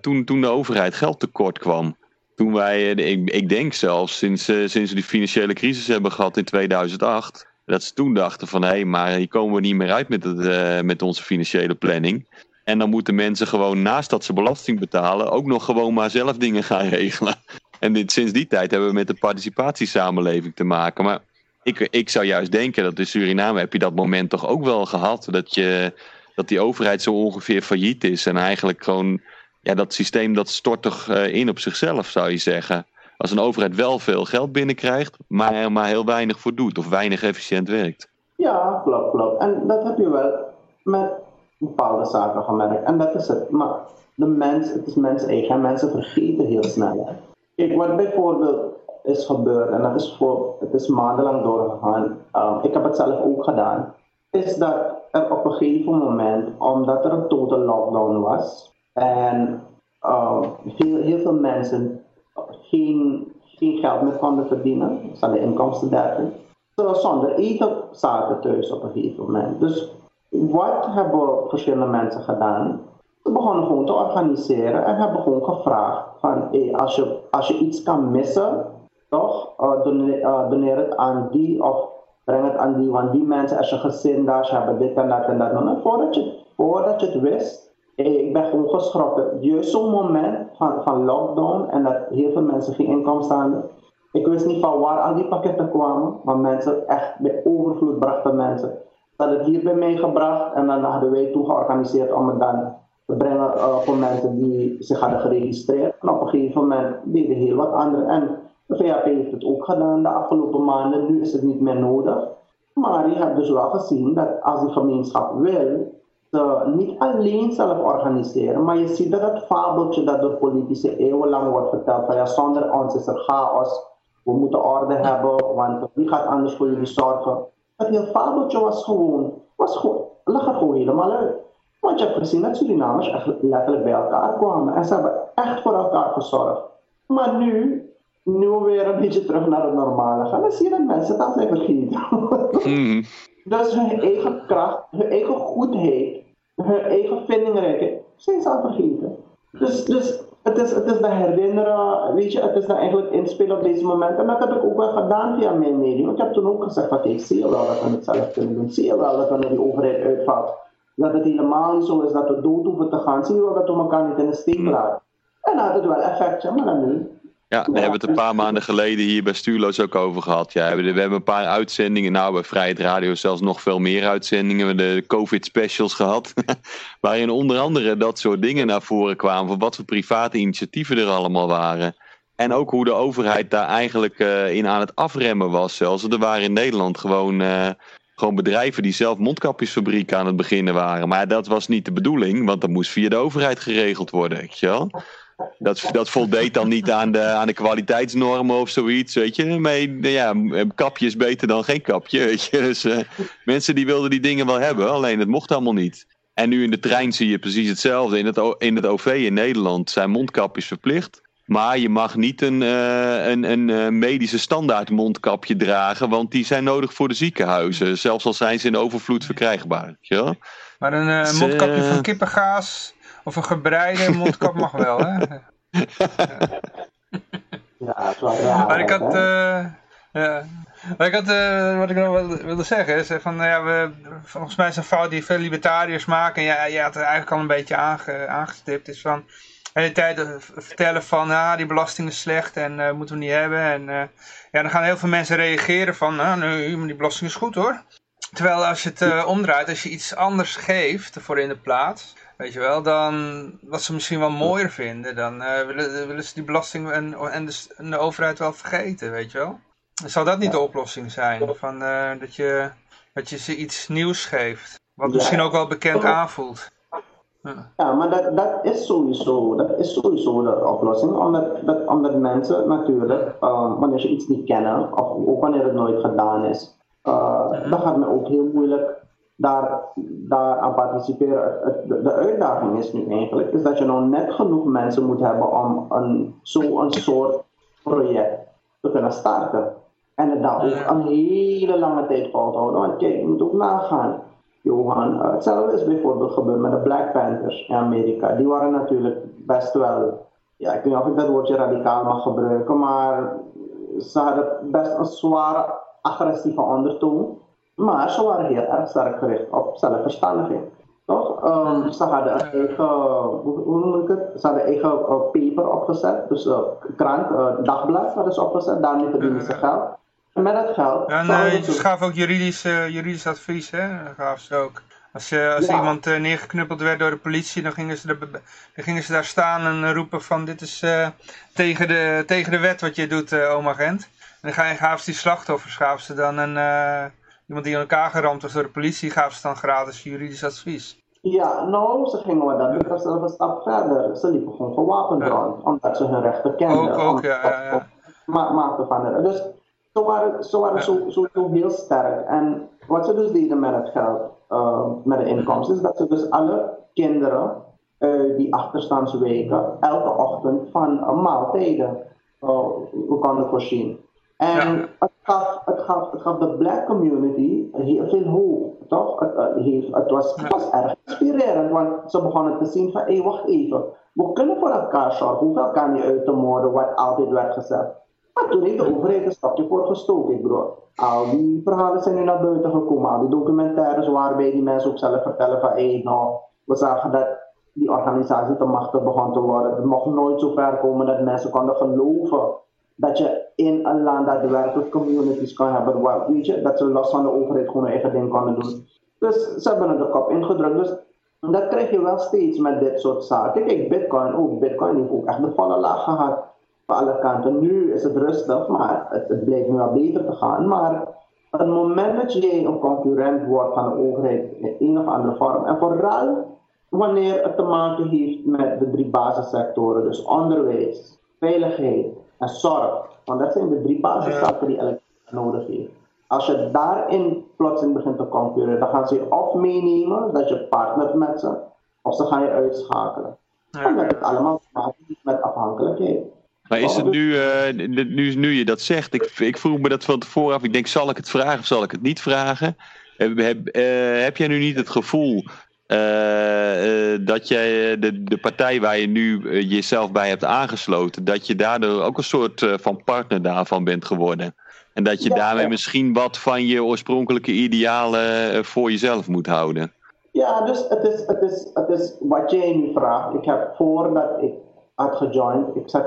toen, toen de overheid geld tekort kwam. Toen wij, ik, ik denk zelfs sinds, sinds we die financiële crisis hebben gehad in 2008 dat ze toen dachten van hé, hey, maar hier komen we niet meer uit met, het, uh, met onze financiële planning. En dan moeten mensen gewoon naast dat ze belasting betalen ook nog gewoon maar zelf dingen gaan regelen. En dit, sinds die tijd hebben we met de participatiesamenleving te maken. Maar ik, ik zou juist denken dat in Suriname heb je dat moment toch ook wel gehad. Dat, je, dat die overheid zo ongeveer failliet is. En eigenlijk gewoon, ja, dat systeem dat stort toch uh, in op zichzelf zou je zeggen als een overheid wel veel geld binnenkrijgt, maar er maar heel weinig voor doet of weinig efficiënt werkt. Ja, klopt, klopt. En dat heb je wel met bepaalde zaken gemerkt. En dat is het. Maar de mens, het is mens eigen. Mensen vergeten heel snel. Kijk, wat bijvoorbeeld is gebeurd, en dat is voor, het is maandenlang doorgegaan. Um, ik heb het zelf ook gedaan. Is dat er op een gegeven moment, omdat er een total lockdown was, en um, veel, heel veel mensen geen, geld meer konden verdienen. Ze hadden inkomsten dergelijke. Ze zonder eten zaten thuis op een gegeven moment. Dus wat hebben verschillende mensen gedaan? Ze begonnen gewoon te organiseren en hebben gewoon gevraagd van hey, als, je, als je iets kan missen, toch, uh, het aan die of breng het aan die, want die mensen, als je gezin daar, ze hebben dit en dat en dat. En voordat je, voordat je het wist, ik ben gewoon geschrokken. Juist zo'n moment van, lockdown en dat heel veel mensen geen inkomsten hadden. Ik wist niet van waar al die pakketten kwamen, maar mensen echt bij overvloed brachten mensen. Hadden het hier bij mij gebracht en dan hadden wij toen georganiseerd om het dan te brengen uh, voor mensen die zich hadden geregistreerd. En op een gegeven moment deden heel wat anderen. En de VAP heeft het ook gedaan de afgelopen maanden. Nu is het niet meer nodig. Maar je hebt dus wel gezien dat als die gemeenschap wil, niet alleen zelf organiseren, maar je ziet dat het fabeltje dat door politici eeuwenlang wordt verteld van ja, zonder ons is er chaos. we moeten orde hebben, want wie gaat anders voor jullie zorgen? Het heel fabeltje was gewoon, was gewoon, lag er gewoon helemaal uit. Want je hebt gezien dat Surinamers echt letterlijk bij elkaar kwamen en ze hebben echt voor elkaar gezorgd. Maar nu, nu we weer een beetje terug naar het normale gaan, dan zie je dat mensen dat zijn vergeten. Mhm. Dus hun eigen kracht, hun eigen goedheid, hun eigen vindingrijkheid, zijn ze al vergeten. Dus, dus het, is, het is de herinneren, weet je, het is dan eigenlijk inspelen op deze momenten. En dat heb ik ook wel gedaan via mijn medium. Want ik heb toen ook gezegd van, kijk, zie je wel dat we het zelf kunnen doen. Zie je wel dat wanneer die overheid uitvalt, dat het helemaal niet zo is dat we dood hoeven te gaan. Zie je wel dat we elkaar niet in de steek laten. En had het wel effectje, maar dan nu. Ja, daar hebben we het een paar maanden geleden hier bij Stuurloos ook over gehad. Ja, we, hebben- we hebben een paar uitzendingen, nou bij Vrijheid Radio zelfs nog veel meer uitzendingen. We hebben de COVID specials gehad. Waarin onder andere dat soort dingen naar voren kwamen. Van wat voor private initiatieven er allemaal waren. En ook hoe de overheid daar eigenlijk eh, in aan het afremmen was zelfs. Er waren in Nederland gewoon, eh, gewoon bedrijven die zelf mondkapjesfabrieken aan het beginnen waren. Maar dat was niet de bedoeling, want dat moest via de overheid geregeld worden, weet je wel. Dat, dat voldeed dan niet aan de, aan de kwaliteitsnormen of zoiets, weet je. Maar ja, een kapje is beter dan geen kapje, weet je. Dus eh, mensen die wilden die dingen wel hebben, alleen het mocht allemaal niet. En nu in de trein zie je precies hetzelfde. In het, in het OV in Nederland zijn mondkapjes verplicht. Maar je mag niet een, eh, een, een eh, medische standaard mondkapje dragen, want die zijn nodig voor de ziekenhuizen. Zelfs al zijn ze in overvloed verkrijgbaar. Maar een Dus, mondkapje van kippengaas of een gebreide mondkap mag wel, hè? Ja, het is wel raar. Maar ik had, hè? eh, ja. Maar ik had eh, wat ik nog wilde, wilde zeggen, is eh, van, ja, we, volgens mij is een fout die veel libertariërs maken, en ja, je had het eigenlijk al een beetje aange, aangestipt, is van, de hele tijd vertellen van, ah, die belasting is slecht en eh, moeten we niet hebben. En eh, ja, dan gaan heel veel mensen reageren van, ah, nee, maar die belasting is goed hoor. Terwijl als je het eh, omdraait, als je iets anders geeft voor in de plaats, weet je wel, dan wat ze misschien wel mooier vinden, dan eh, willen, willen ze die belasting en, en, de, en de overheid wel vergeten, weet je wel. Zou dat niet de oplossing zijn? Van, eh, dat, je, dat je ze iets nieuws geeft, wat misschien ook wel bekend aanvoelt. Ja, maar dat, dat is sowieso, dat is sowieso de oplossing. Omdat, dat, omdat mensen natuurlijk, eh, wanneer ze iets niet kennen, of ook wanneer het nooit gedaan is, eh, dan gaat men ook heel moeilijk daar, daar aan participeren. De, uitdaging is nu eigenlijk, is dat je nou net genoeg mensen moet hebben om een, zo'n soort project te kunnen starten. En het dan ook een hele lange tijd vol te houden. Want kijk, je moet ook nagaan. Johan, eh, hetzelfde is bijvoorbeeld gebeurd met de Black Panthers in Amerika. Die waren natuurlijk best wel, ja, ik weet niet of ik dat woordje radicaal mag gebruiken, maar ze hadden best een zware agressieve ondertoon. Maar ze waren heel erg sterk gericht op zelfverstandiging. Toch? Ehm, ze hadden een eigen, hoe, noem ik het? Ze hadden eigen eh, paper opgezet, dus eh, krant, eh, dagblad hadden ze opgezet, daarmee verdienen ze geld. En met dat geld. Ja, eh, ze- gaven ook juridisch, eh, juridisch advies, hè? Dat gaven ze ook. Als, je, als Ja. iemand neergeknuppeld werd door de politie, dan gingen, ze be- dan gingen ze daar staan en roepen van dit is tegen, de, tegen de wet wat je doet, oom agent. En dan ga je- gaven ze die slachtoffers, gaven ze dan een, iemand die in elkaar geramd was door de politie, gaven ze dan gratis juridisch advies. Ja, nou, ze gingen dat betreft zelfs een stap verder. Ze liepen gewoon gewapend Ja. rond, omdat ze hun rechten kenden. Ook, ja, ja, ja. Ma maakten van het. Dus ze waren, ze waren Ja. zo, sowieso heel sterk. En wat ze dus deden met het geld, uh, met de inkomsten, is dat ze dus alle kinderen uh, die achterstandsweken elke ochtend van uh, maaltijden uh, konden voorzien. En Ja. Het, gaf, het, gaf, het gaf de black community heel veel hoop, toch? Het, het, was, het was erg inspirerend, want ze begonnen te zien van, hé, hey, wacht even, we kunnen voor elkaar zorgen. Hoeveel kan je uit de moorden, wat altijd werd gezegd? Maar toen heeft de overheid een stapje voor gestoken, ik bedoel. Al die verhalen zijn nu naar buiten gekomen, al die documentaires waarbij die mensen ook zelf vertellen van, hé, hey, nou, we zagen dat die organisatie te machtig begon te worden. Het mocht nooit zo ver komen dat mensen konden geloven dat je in een land daadwerkelijk communities kan hebben, waar, weet je, dat ze los van de overheid gewoon hun eigen ding konden doen. Dus ze hebben de kop ingedrukt. Dus dat krijg je wel steeds met dit soort zaken. Kijk, Bitcoin ook. Bitcoin heeft ook echt de volle laag gehad van alle kanten. Nu is het rustig, maar het, het blijkt nu wel beter te gaan. Maar het moment dat jij een concurrent wordt van de overheid in een of andere vorm, en vooral wanneer het te maken heeft met de drie basissectoren, dus onderwijs, veiligheid en zorg. Want dat zijn de drie basiszaken die elk nodig heeft. Als je daarin plotseling begint te concurreren, dan gaan ze je of meenemen dat je partnert met ze, of ze gaan je uitschakelen. Ja. Omdat het allemaal te maken heeft met afhankelijkheid. Maar is het nu, uh, nu, nu je dat zegt, ik, ik vroeg me dat van tevoren af, ik denk zal ik het vragen of zal ik het niet vragen? Heb, heb, uh, heb jij nu niet het gevoel uh, dat jij de, de partij waar je nu jezelf bij hebt aangesloten, dat je daardoor ook een soort van partner daarvan bent geworden? En dat je daarmee misschien wat van je oorspronkelijke idealen voor jezelf moet houden? Ja, dus het is, het is, het is wat jij nu vraagt. Ik heb voordat ik had gejoind, ik, zat,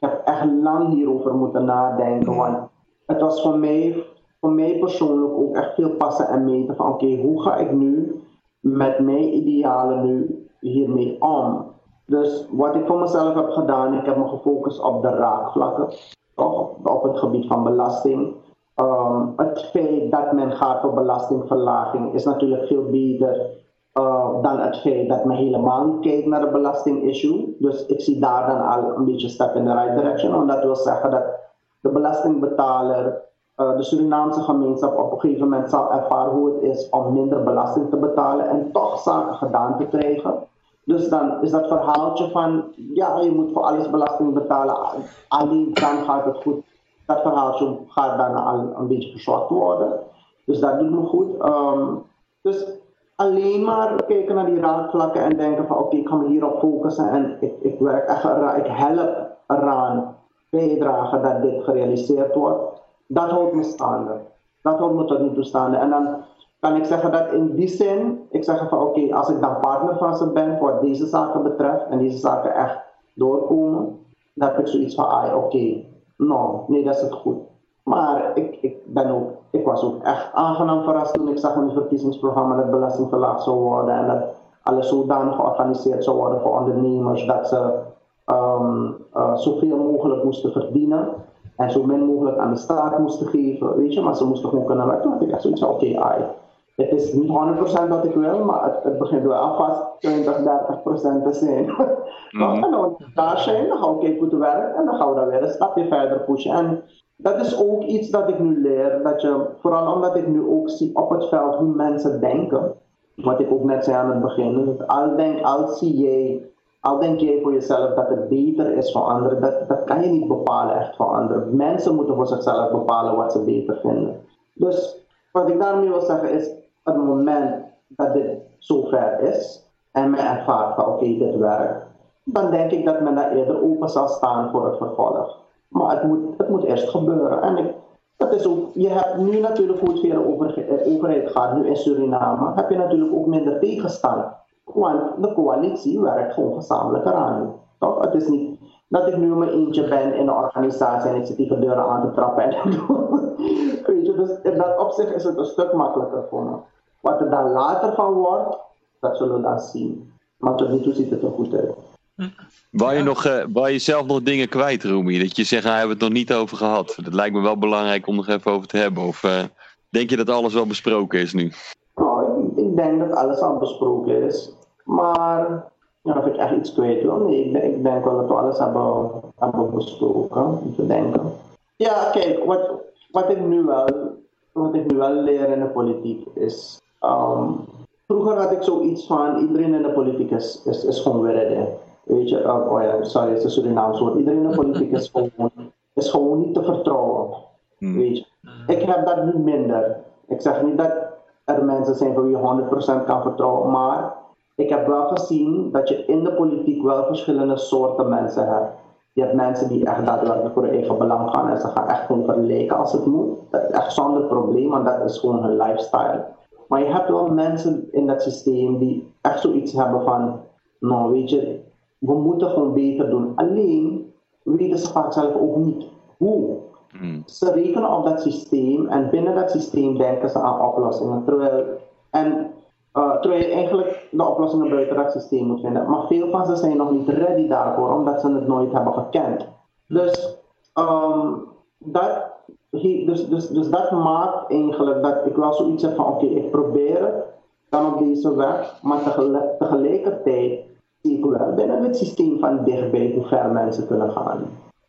ik heb echt lang hierover moeten nadenken. Mm. Want het was voor mij, voor mij persoonlijk ook echt veel passen en meten van oké, hoe ga ik nu met mijn idealen nu hiermee om? Dus wat ik voor mezelf heb gedaan, ik heb me gefocust op de raakvlakken, toch? op het gebied van belasting. Um, het feit dat men gaat voor belastingverlaging is natuurlijk veel beter uh, dan het feit dat men helemaal niet kijkt naar de belastingissue. Dus ik zie daar dan al een beetje step in the right direction. Want dat wil zeggen dat de belastingbetaler, de Surinaamse gemeenschap op een gegeven moment zal ervaren hoe het is om minder belasting te betalen en toch zaken gedaan te krijgen. Dus dan is dat verhaaltje van, ja, je moet voor alles belasting betalen, alleen dan gaat het goed. Dat verhaaltje gaat dan al een beetje verzwakt worden. Dus dat doet me goed. Um, dus alleen maar kijken naar die raakvlakken en denken van oké, ik ga me hierop focussen en ik, ik werk echt eraan, ik help eraan bijdragen dat dit gerealiseerd wordt. Dat houdt me staande. Dat houdt me tot nu toe. En dan kan ik zeggen dat in die zin, ik zeg van oké, als ik dan partner van ze ben wat deze zaken betreft en deze zaken echt doorkomen, dan heb ik zoiets van, ah oké, nou, nee, dat is het goed. Maar ik, ik, ben ook, ik was ook echt aangenaam verrast toen ik zag in het verkiezingsprogramma dat belasting verlaagd zou worden en dat alles zodanig georganiseerd zou worden voor ondernemers dat ze um, uh, zoveel mogelijk moesten verdienen en zo min mogelijk aan de staat moesten geven, weet je, maar ze moesten gewoon kunnen werken. Toen ik echt zoiets van, oké, okay, het is niet 100% wat ik wil, maar het, het begint wel alvast 20, 30% te zijn. mm-hmm. En dan daar zijn, dan gaan we kijken hoe het werkt en dan gaan we dan weer een stapje verder pushen. En dat is ook iets dat ik nu leer, dat je, vooral omdat ik nu ook zie op het veld hoe mensen denken, wat ik ook net zei aan het begin, al, denk, al zie jij, al denk jij voor jezelf dat het beter is voor anderen, dat, dat kan je niet bepalen echt voor anderen. Mensen moeten voor zichzelf bepalen wat ze beter vinden. Dus wat ik daarmee wil zeggen is, het moment dat dit zover is en men ervaart van oké, dit werkt, dan denk ik dat men daar eerder open zal staan voor het vervolg. Maar het moet, het moet eerst gebeuren. En ik, dat is ook, je hebt nu natuurlijk hoe het via eh, overheid gaat, nu in Suriname, heb je natuurlijk ook minder tegenstand. Want de coalitie werkt gewoon gezamenlijk eraan. Toch? Het is niet dat ik nu mijn eentje ben in een organisatie en ik zit die deuren aan te trappen. En Weet je, dus in dat opzicht is het een stuk makkelijker voor me. Wat er dan later van wordt, dat zullen we dan zien. Maar tot nu toe ziet het er goed uit. Waar je, nog, uh, je zelf nog dingen kwijt, Roemie? Dat je zegt, nou, hebben we het nog niet over gehad. Dat lijkt me wel belangrijk om nog even over te hebben. Of uh, denk je dat alles wel besproken is nu? Nou, ik, ik, denk dat alles al besproken is. Maar ja, of ik echt iets kwijt wil? Nee, ik, ik denk wel dat we alles hebben, hebben besproken. Om te denken. Ja, kijk, wat, wat, ik nu wel, wat ik nu wel leer in de politiek is... Um, vroeger had ik zoiets van, iedereen in de politiek is, is, is gewoon weer Weet je, oh, oh ja, sorry, het is een Surinaams woord. Iedereen in de politiek is gewoon, is gewoon niet te vertrouwen. Hmm. Weet je. Ik heb dat nu minder. Ik zeg niet dat er mensen zijn voor wie je 100% kan vertrouwen, maar ik heb wel gezien dat je in de politiek wel verschillende soorten mensen hebt. Je hebt mensen die echt daadwerkelijk voor hun eigen belang gaan en ze gaan echt gewoon verleken als het moet. Echt zonder probleem, want dat is gewoon hun lifestyle. Maar je hebt wel mensen in dat systeem die echt zoiets hebben van, nou weet je, we moeten gewoon beter doen. Alleen weten ze vaak zelf ook niet hoe. Hmm. Ze rekenen op dat systeem en binnen dat systeem denken ze aan oplossingen. Terwijl, en, uh, terwijl je eigenlijk de oplossingen buiten dat systeem moet vinden. Maar veel van ze zijn nog niet ready daarvoor, omdat ze het nooit hebben gekend. Dus, um, dat, dus, dus, dus dat maakt eigenlijk dat ik wel zoiets heb van: oké, ik probeer het dan op deze weg, maar tegelijkertijd zie ik wel binnen het systeem van dichtbij hoe ver mensen kunnen gaan.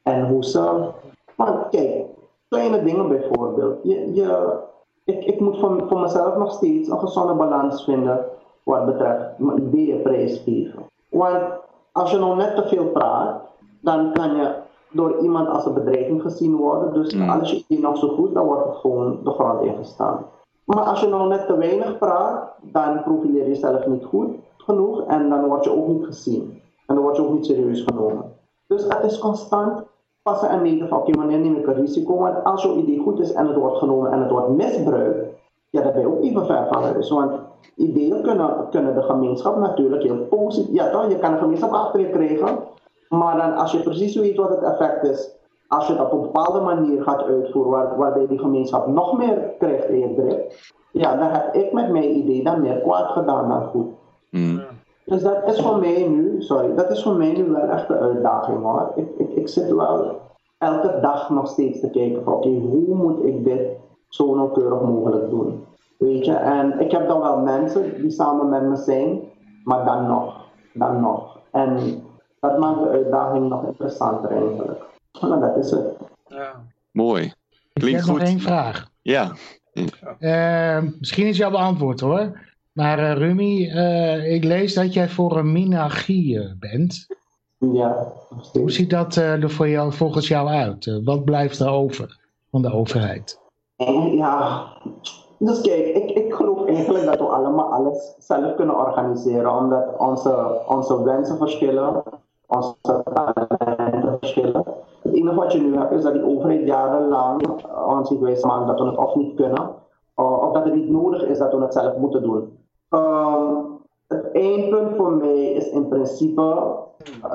En hoe ze Want kijk, kleine dingen bijvoorbeeld. Je, je, ik, ik moet voor, voor mezelf nog steeds een gezonde balans vinden wat betreft ideeën prijsgeven. Want als je nou net te veel praat, dan kan je door iemand als een bedreiging gezien worden. Dus Mm. als je idee nog zo goed, dan wordt het gewoon de grond ingestaan. Maar als je nou net te weinig praat, dan profileer je jezelf niet goed genoeg en dan word je ook niet gezien. En dan word je ook niet serieus genomen. Dus het is constant passen en meten van, oké, wanneer neem ik een risico? Want als jouw idee goed is en het wordt genomen en het wordt misbruikt, ja, dan ben je ook even ver van huis. Want ideeën kunnen, kunnen de gemeenschap natuurlijk heel positief, ja toch, je kan een gemeenschap achter je krijgen, maar dan als je precies weet wat het effect is, als je het op een bepaalde manier gaat uitvoeren, waar, waarbij die gemeenschap nog meer krijgt in je grip, ja, dan heb ik met mijn idee dan meer kwaad gedaan dan goed. Mm. Dus dat is voor mij nu, sorry, dat is voor mij nu wel echt de uitdaging hoor. Ik, ik, ik zit wel elke dag nog steeds te kijken van oké, hoe moet ik dit zo nauwkeurig mogelijk doen? Weet je, en ik heb dan wel mensen die samen met me zijn, maar dan nog, dan nog. En dat maakt de uitdaging nog interessanter eigenlijk. Maar dat is het. Ja. Mooi. Ik Klinkt heb nog één vraag. Ja. Eh, misschien is jouw beantwoord hoor. Maar eh, Rumi, eh, ik lees dat jij voor een minarchie bent. Ja, nog steeds. Hoe ziet dat eh, er voor jou, volgens jou uit? Wat blijft er over van de overheid? Ja, dus kijk, ik, ik geloof eigenlijk dat we allemaal alles zelf kunnen organiseren, omdat onze, onze wensen verschillen, onze talenten verschillen. Het enige wat je nu hebt is dat die overheid jarenlang ons heeft wijs dat we het of niet kunnen, uh, of dat het niet nodig is dat we het zelf moeten doen. Ehm, het eindpunt voor mij is in principe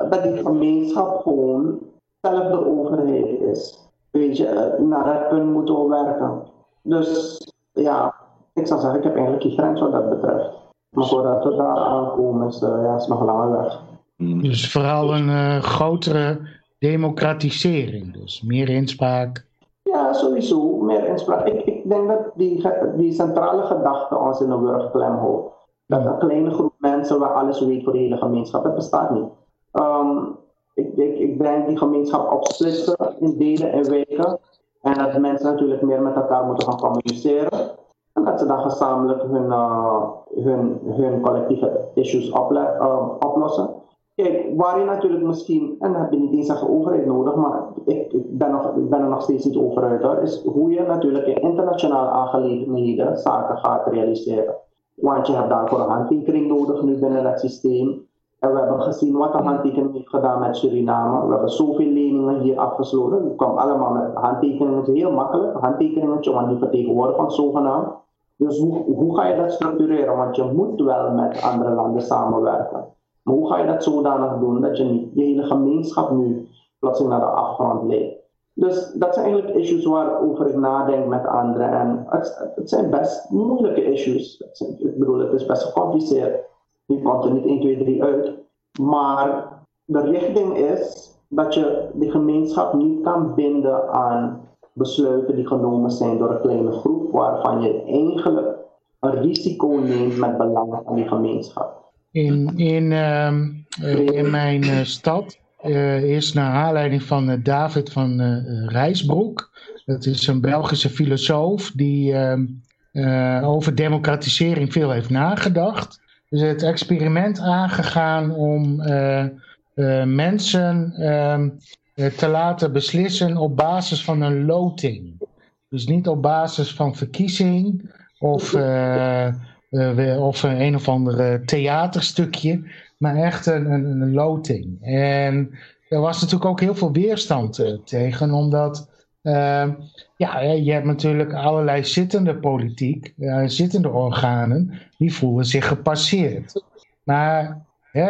dat die gemeenschap gewoon zelf de overheid is. Weet je, eh, naar dat punt moeten we werken. Dus ja, ik zou zeggen, ik heb eigenlijk geen grens wat dat betreft. Maar voordat we daar aankomen, is, uh, ja, is nog een lange weg. Mm. Dus vooral een uh, grotere democratisering. Dus meer inspraak. Ja, sowieso. Meer inspraak. Ik, ik denk dat die, die centrale gedachte ons in een wurgklem houdt. Dat een kleine groep mensen waar alles weet voor de hele gemeenschap, dat bestaat niet. Ik, ik, ik denk die gemeenschap opsplitsen in delen en wijken. En dat mensen natuurlijk meer met elkaar moeten gaan communiceren. En dat ze dan gezamenlijk hun, uh, hun, hun collectieve issues uh, oplossen. Kijk, waar je natuurlijk misschien, en dan heb je niet eens een overheid nodig, maar ik, ben, nog, ben er nog steeds niet over uit, hoor, is hoe je natuurlijk in internationale aangelegenheden zaken gaat realiseren. Want je hebt daarvoor een handtekening nodig nu binnen het systeem. En we hebben gezien wat de handtekening heeft gedaan met Suriname. We hebben zoveel leningen hier afgesloten. Het kwam allemaal met handtekeningen. Het is heel makkelijk. Een handtekeningetje, want die vertegenwoordigt van zogenaamd. Dus hoe, hoe ga je dat structureren? Want je moet wel met andere landen samenwerken. Maar hoe ga je dat zodanig doen dat je niet je hele gemeenschap nu plotseling naar de afgrond leidt? Dus dat zijn eigenlijk issues waarover ik nadenk met anderen. En het, het zijn best moeilijke issues. Ik bedoel, het is best gecompliceerd. Je komt er niet 1, 2, 3 uit. Maar de richting is dat je de gemeenschap niet kan binden aan besluiten die genomen zijn door een kleine groep, waarvan je eigenlijk een risico neemt met belangen van die gemeenschap. In, in, uh, in mijn uh, stad uh, is naar aanleiding van David van Rijsbroek, dat is een Belgische filosoof die ehm, over democratisering veel heeft nagedacht. Dus het experiment aangegaan om mensen ehm, te laten beslissen op basis van een loting. Dus niet op basis van verkiezing of, of een, of ander theaterstukje, maar echt een, een, een, loting. En er was natuurlijk ook heel veel weerstand tegen, omdat ja, je hebt natuurlijk allerlei zittende politiek, zittende organen, die voelen zich gepasseerd. Maar ja,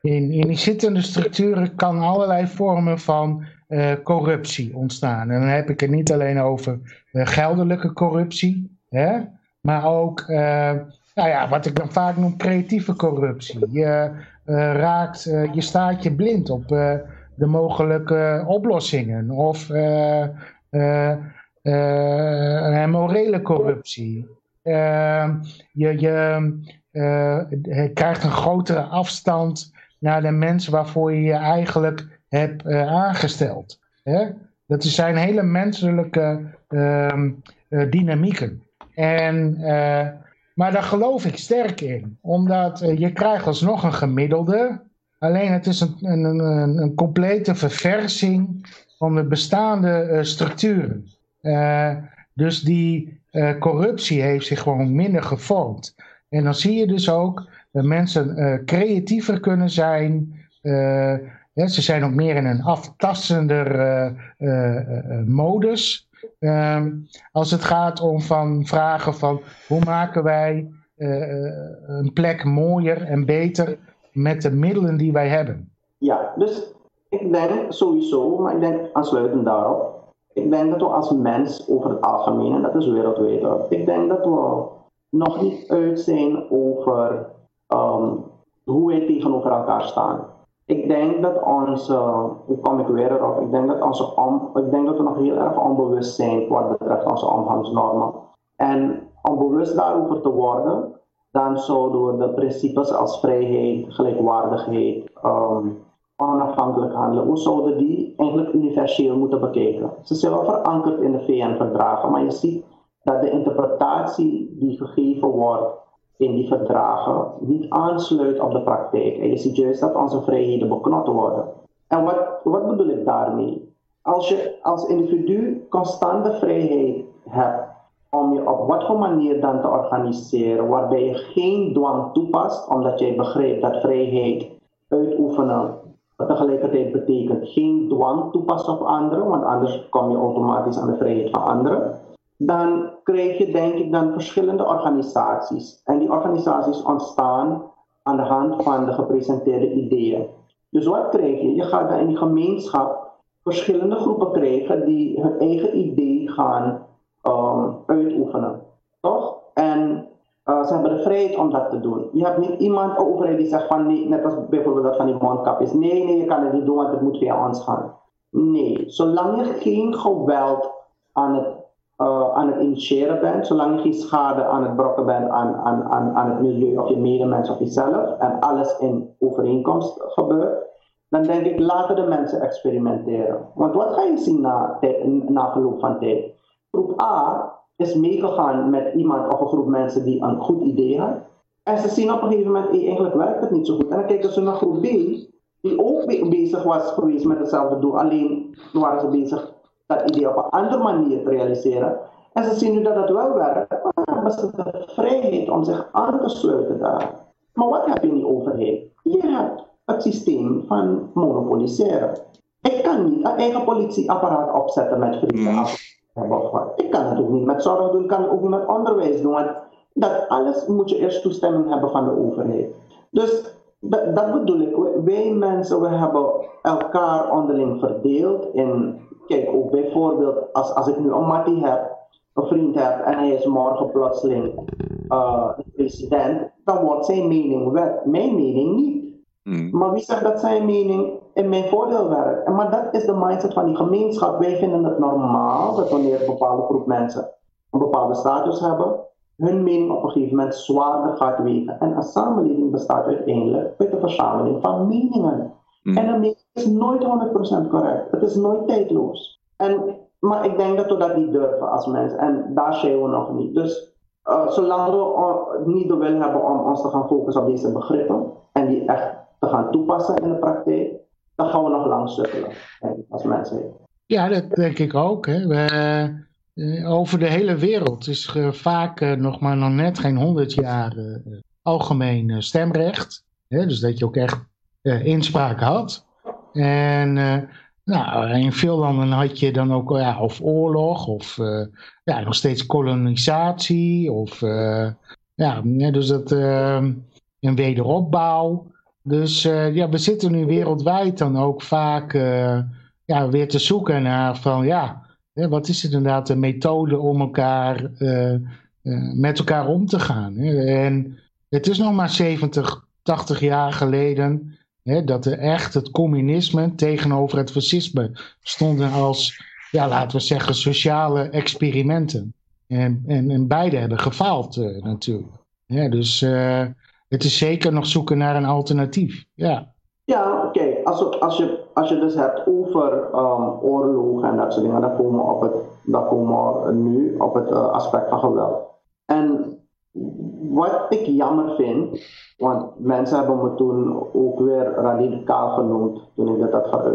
in, in die zittende structuren kan allerlei vormen van uh, corruptie ontstaan. En dan heb ik het niet alleen over uh, geldelijke corruptie, hè, maar ook, uh, nou ja, wat ik dan vaak noem creatieve corruptie. Je raakt, je staat je blind op de mogelijke oplossingen of morele corruptie. je je krijgt een grotere afstand naar de mensen waarvoor je je eigenlijk hebt aangesteld. Hè? Dat zijn hele menselijke ehm, dynamieken. En, maar daar geloof ik sterk in. Omdat je krijgt alsnog een gemiddelde. Alleen het is een, een, een, een complete verversing van de bestaande structuren. dus die corruptie heeft zich gewoon minder gevormd. En dan zie je dus ook dat mensen creatiever kunnen zijn. Ze zijn ook meer in een aftastender modus. Um, als het gaat om van vragen van hoe maken wij een plek mooier en beter met de middelen die wij hebben. Ja, dus ik denk sowieso, maar ik denk aansluitend daarop. Ik denk dat we als mens over het algemeen, en dat is wereldwijd, ik denk dat we nog niet uit zijn over um, hoe wij tegenover elkaar staan. Ik denk dat onze, hoe kom ik weer erop, ik denk dat, onze, ik denk dat we nog heel erg onbewust zijn wat betreft onze omgangsnormen. En om bewust daarover te worden, dan zouden we de principes als vrijheid, gelijkwaardigheid, um, onafhankelijk handelen, hoe zouden die eigenlijk universeel moeten bekijken? Ze zijn wel verankerd in de VN-verdragen, maar je ziet dat de interpretatie die gegeven wordt in die verdragen niet aansluit op de praktijk. En je ziet juist dat onze vrijheden beknot worden. En wat, wat bedoel ik daarmee? Als je als individu constante vrijheid hebt om je op wat voor manier dan te organiseren, waarbij je geen dwang toepast, omdat jij begrijpt dat vrijheid uitoefenen tegelijkertijd betekent geen dwang toepassen op anderen, want anders kom je automatisch aan de vrijheid van anderen dan krijg je denk ik dan verschillende organisaties. En die organisaties ontstaan aan de hand van de gepresenteerde ideeën. Dus wat krijg je? Je gaat dan in die gemeenschap verschillende groepen krijgen die hun eigen idee gaan um, uitoefenen. Toch? En uh, ze hebben de vrijheid om dat te doen. Je hebt niet iemand, overheid die zegt van nee, net als bijvoorbeeld dat van die mondkapjes. Nee, nee, je kan het niet doen, want het moet via ons gaan. Nee, zolang je geen geweld aan het uh, aan het initiëren bent, zolang je geen schade aan het brokken bent aan, aan, aan, aan het milieu of je medemens of jezelf en alles in overeenkomst gebeurt, dan denk ik laten de mensen experimenteren. Want wat ga je zien na, na verloop van tijd? Groep A is meegegaan met iemand of een groep mensen die een goed idee had. En ze zien op een gegeven moment, hey, eigenlijk werkt het niet zo goed. En dan kijken ze naar groep B, die ook bezig was geweest met hetzelfde doel. Alleen waren ze bezig dat idee op een andere manier te realiseren. En ze zien nu dat het wel werkt, maar dan hebben ze de vrijheid om zich aan te sluiten daar. Maar wat heb je in die overheid? Je hebt het systeem van monopoliseren. Ik kan niet een eigen politieapparaat opzetten met vrienden. Ik kan het ook niet met zorg doen, ik kan het ook niet met onderwijs doen. Want dat alles moet je eerst toestemming hebben van de overheid. Dus dat, dat bedoel ik. Wij mensen, we hebben elkaar onderling verdeeld in kijk, ook bijvoorbeeld als, als ik nu een mattie heb, een vriend heb en hij is morgen plotseling uh, president, dan wordt zijn mening wet, mijn mening niet. Hmm. Maar wie zegt dat zijn mening in mijn voordeel werkt? Maar dat is de mindset van die gemeenschap. Wij vinden het normaal dat wanneer een bepaalde groep mensen een bepaalde status hebben, hun mening op een gegeven moment zwaarder gaat wegen. En een samenleving bestaat uiteindelijk uit een verzameling van meningen. Mm. En een mening is nooit 100% correct. Het is nooit tijdloos. En, maar ik denk dat we dat niet durven als mensen. En daar zijn we nog niet. Dus uh, zolang we niet de wil hebben om ons te gaan focussen op deze begrippen en die echt te gaan toepassen in de praktijk, dan gaan we nog lang sukkelen als mensen. Ja, dat denk ik ook. Hè. We, uh, over de hele wereld is vaak nog maar nog net geen 100 jaar algemeen stemrecht. Hè, dus dat je ook echt inspraak had. En nou, in veel landen had je dan ook ja, of oorlog of ja, nog steeds kolonisatie of ja, dus dat, een wederopbouw. Dus ja, we zitten nu wereldwijd dan ook vaak ja, weer te zoeken naar van ja, wat is inderdaad de methode om elkaar met elkaar om te gaan. En het is nog maar 70, 80 jaar geleden dat er echt het communisme tegenover het fascisme stonden als, ja, laten we zeggen, sociale experimenten. En, en, en beide hebben gefaald natuurlijk. dus uh, het is zeker nog zoeken naar een alternatief. Ja, ja kijk, als, als je als je dus hebt over um, oorlog en dat soort dingen, dan komen we, op het, dan komen we nu op het uh, aspect van geweld. En wat ik jammer vind, want mensen hebben me toen ook weer radicaal genoemd toen ik dit had.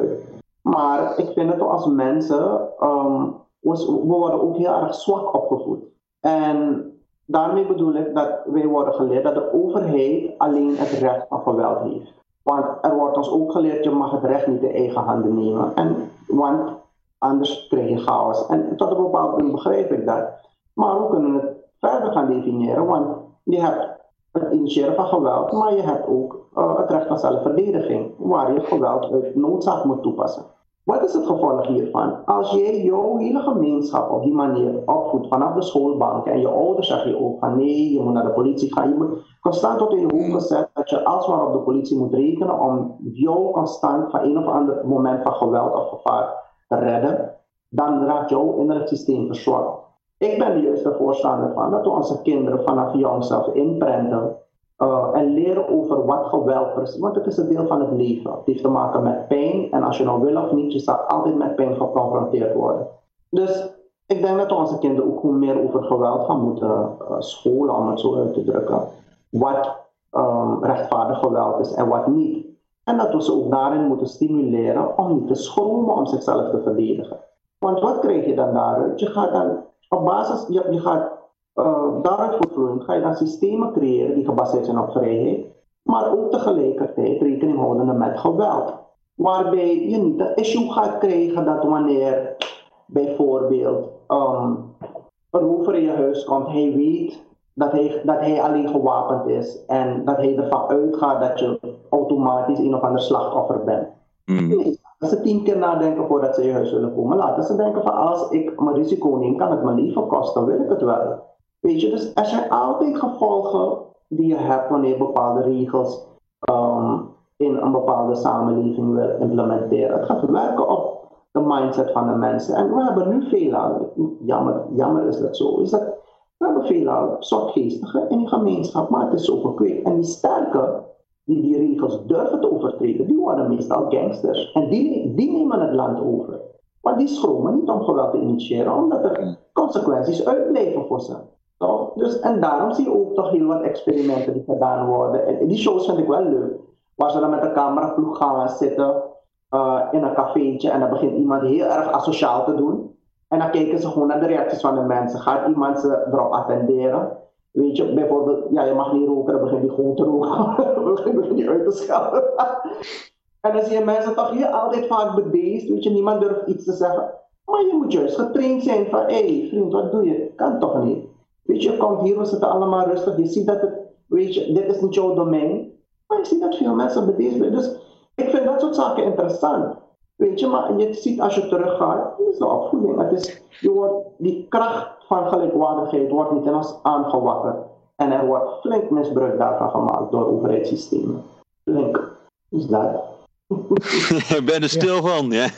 Maar ik vind het als mensen, um, we worden ook heel erg zwak opgevoed. En daarmee bedoel ik dat wij worden geleerd dat de overheid alleen het recht van geweld heeft. Want er wordt ons ook geleerd, je mag het recht niet in eigen handen nemen. En, want anders krijg je chaos. En tot een bepaald punt begrijp ik dat. Maar we kunnen het verder gaan definiëren, want je hebt het initiëren van geweld, maar je hebt ook uh, het recht van zelfverdediging, waar je geweld uit noodzaak moet toepassen. Wat is het gevolg hiervan? Als jij jouw hele gemeenschap op die manier opvoedt vanaf de schoolbank en je ouders zeggen je ook van nee, je moet naar de politie gaan, je moet constant tot in je hoofd gezet dat je alsmaar op de politie moet rekenen om jou constant van een of ander moment van geweld of gevaar te redden, dan raakt jouw innerlijk systeem verzwakt. Ik ben de juiste voorstander van dat we onze kinderen vanaf jongs af inprenten uh, en leren over wat geweld is. Want het is een deel van het leven. Het heeft te maken met pijn. En als je nou wil of niet, je zal altijd met pijn geconfronteerd worden. Dus ik denk dat onze kinderen ook meer over geweld gaan moeten uh, scholen, om het zo uit te drukken. Wat um, rechtvaardig geweld is en wat niet. En dat we ze ook daarin moeten stimuleren om niet te schromen om zichzelf te verdedigen. Want wat krijg je dan daaruit? Je gaat dan op basis, je, je gaat uh, daaruit voortvloeiend ga je dan systemen creëren die gebaseerd zijn op vrijheid, maar ook tegelijkertijd rekening houdende met geweld. Waarbij je niet een issue gaat krijgen dat wanneer bijvoorbeeld um, een rover in je huis komt, hij weet dat hij, dat hij alleen gewapend is en dat hij ervan uitgaat dat je automatisch een of ander slachtoffer bent. Mm. Nee, als ze tien keer nadenken voordat ze in je huis willen komen, laten ze denken van als ik mijn risico neem, kan het mijn leven kosten, wil ik het wel. Weet je, dus er zijn altijd gevolgen die je hebt wanneer bepaalde regels um, in een bepaalde samenleving wil implementeren. Het gaat werken op de mindset van de mensen. En we hebben nu veel aan, jammer, jammer is dat zo, is dat we hebben veel aan soortgeestigen in die gemeenschap, maar het is zo verkweekt. En die sterke die die regels durven te overtreden, die worden meestal gangsters. En die, die nemen het land over. Maar die schromen niet om geweld te initiëren, omdat er consequenties uitblijven voor ze. Toch? Dus, en daarom zie je ook toch heel wat experimenten die gedaan worden. En die shows vind ik wel leuk. Waar ze dan met de cameraploeg gaan zitten uh, in een cafeetje en dan begint iemand heel erg asociaal te doen. En dan kijken ze gewoon naar de reacties van de mensen. Gaat iemand ze erop attenderen? Weet je, bijvoorbeeld, ja, je mag niet roken, dan begint hij gewoon te roken. dan begint hij uit te schelden. en dan zie je mensen toch hier altijd vaak bedeesd. Weet je, niemand durft iets te zeggen. Maar je moet juist getraind zijn van, hé hey, vriend, wat doe je? Kan toch niet? Weet je, komt hier, we zitten allemaal rustig. Je ziet dat het, weet je, dit is niet jouw domein. Maar je ziet dat veel mensen bedeesd zijn. Dus ik vind dat soort zaken interessant. Weet je, maar je ziet als je teruggaat, dat is de opvoeding. Het is, je wordt, die kracht van gelijkwaardigheid wordt niet in ons aangewakkerd. En er wordt flink misbruik daarvan gemaakt door overheidssystemen. Flink. Dus dat. Ik ben er stil van, ja.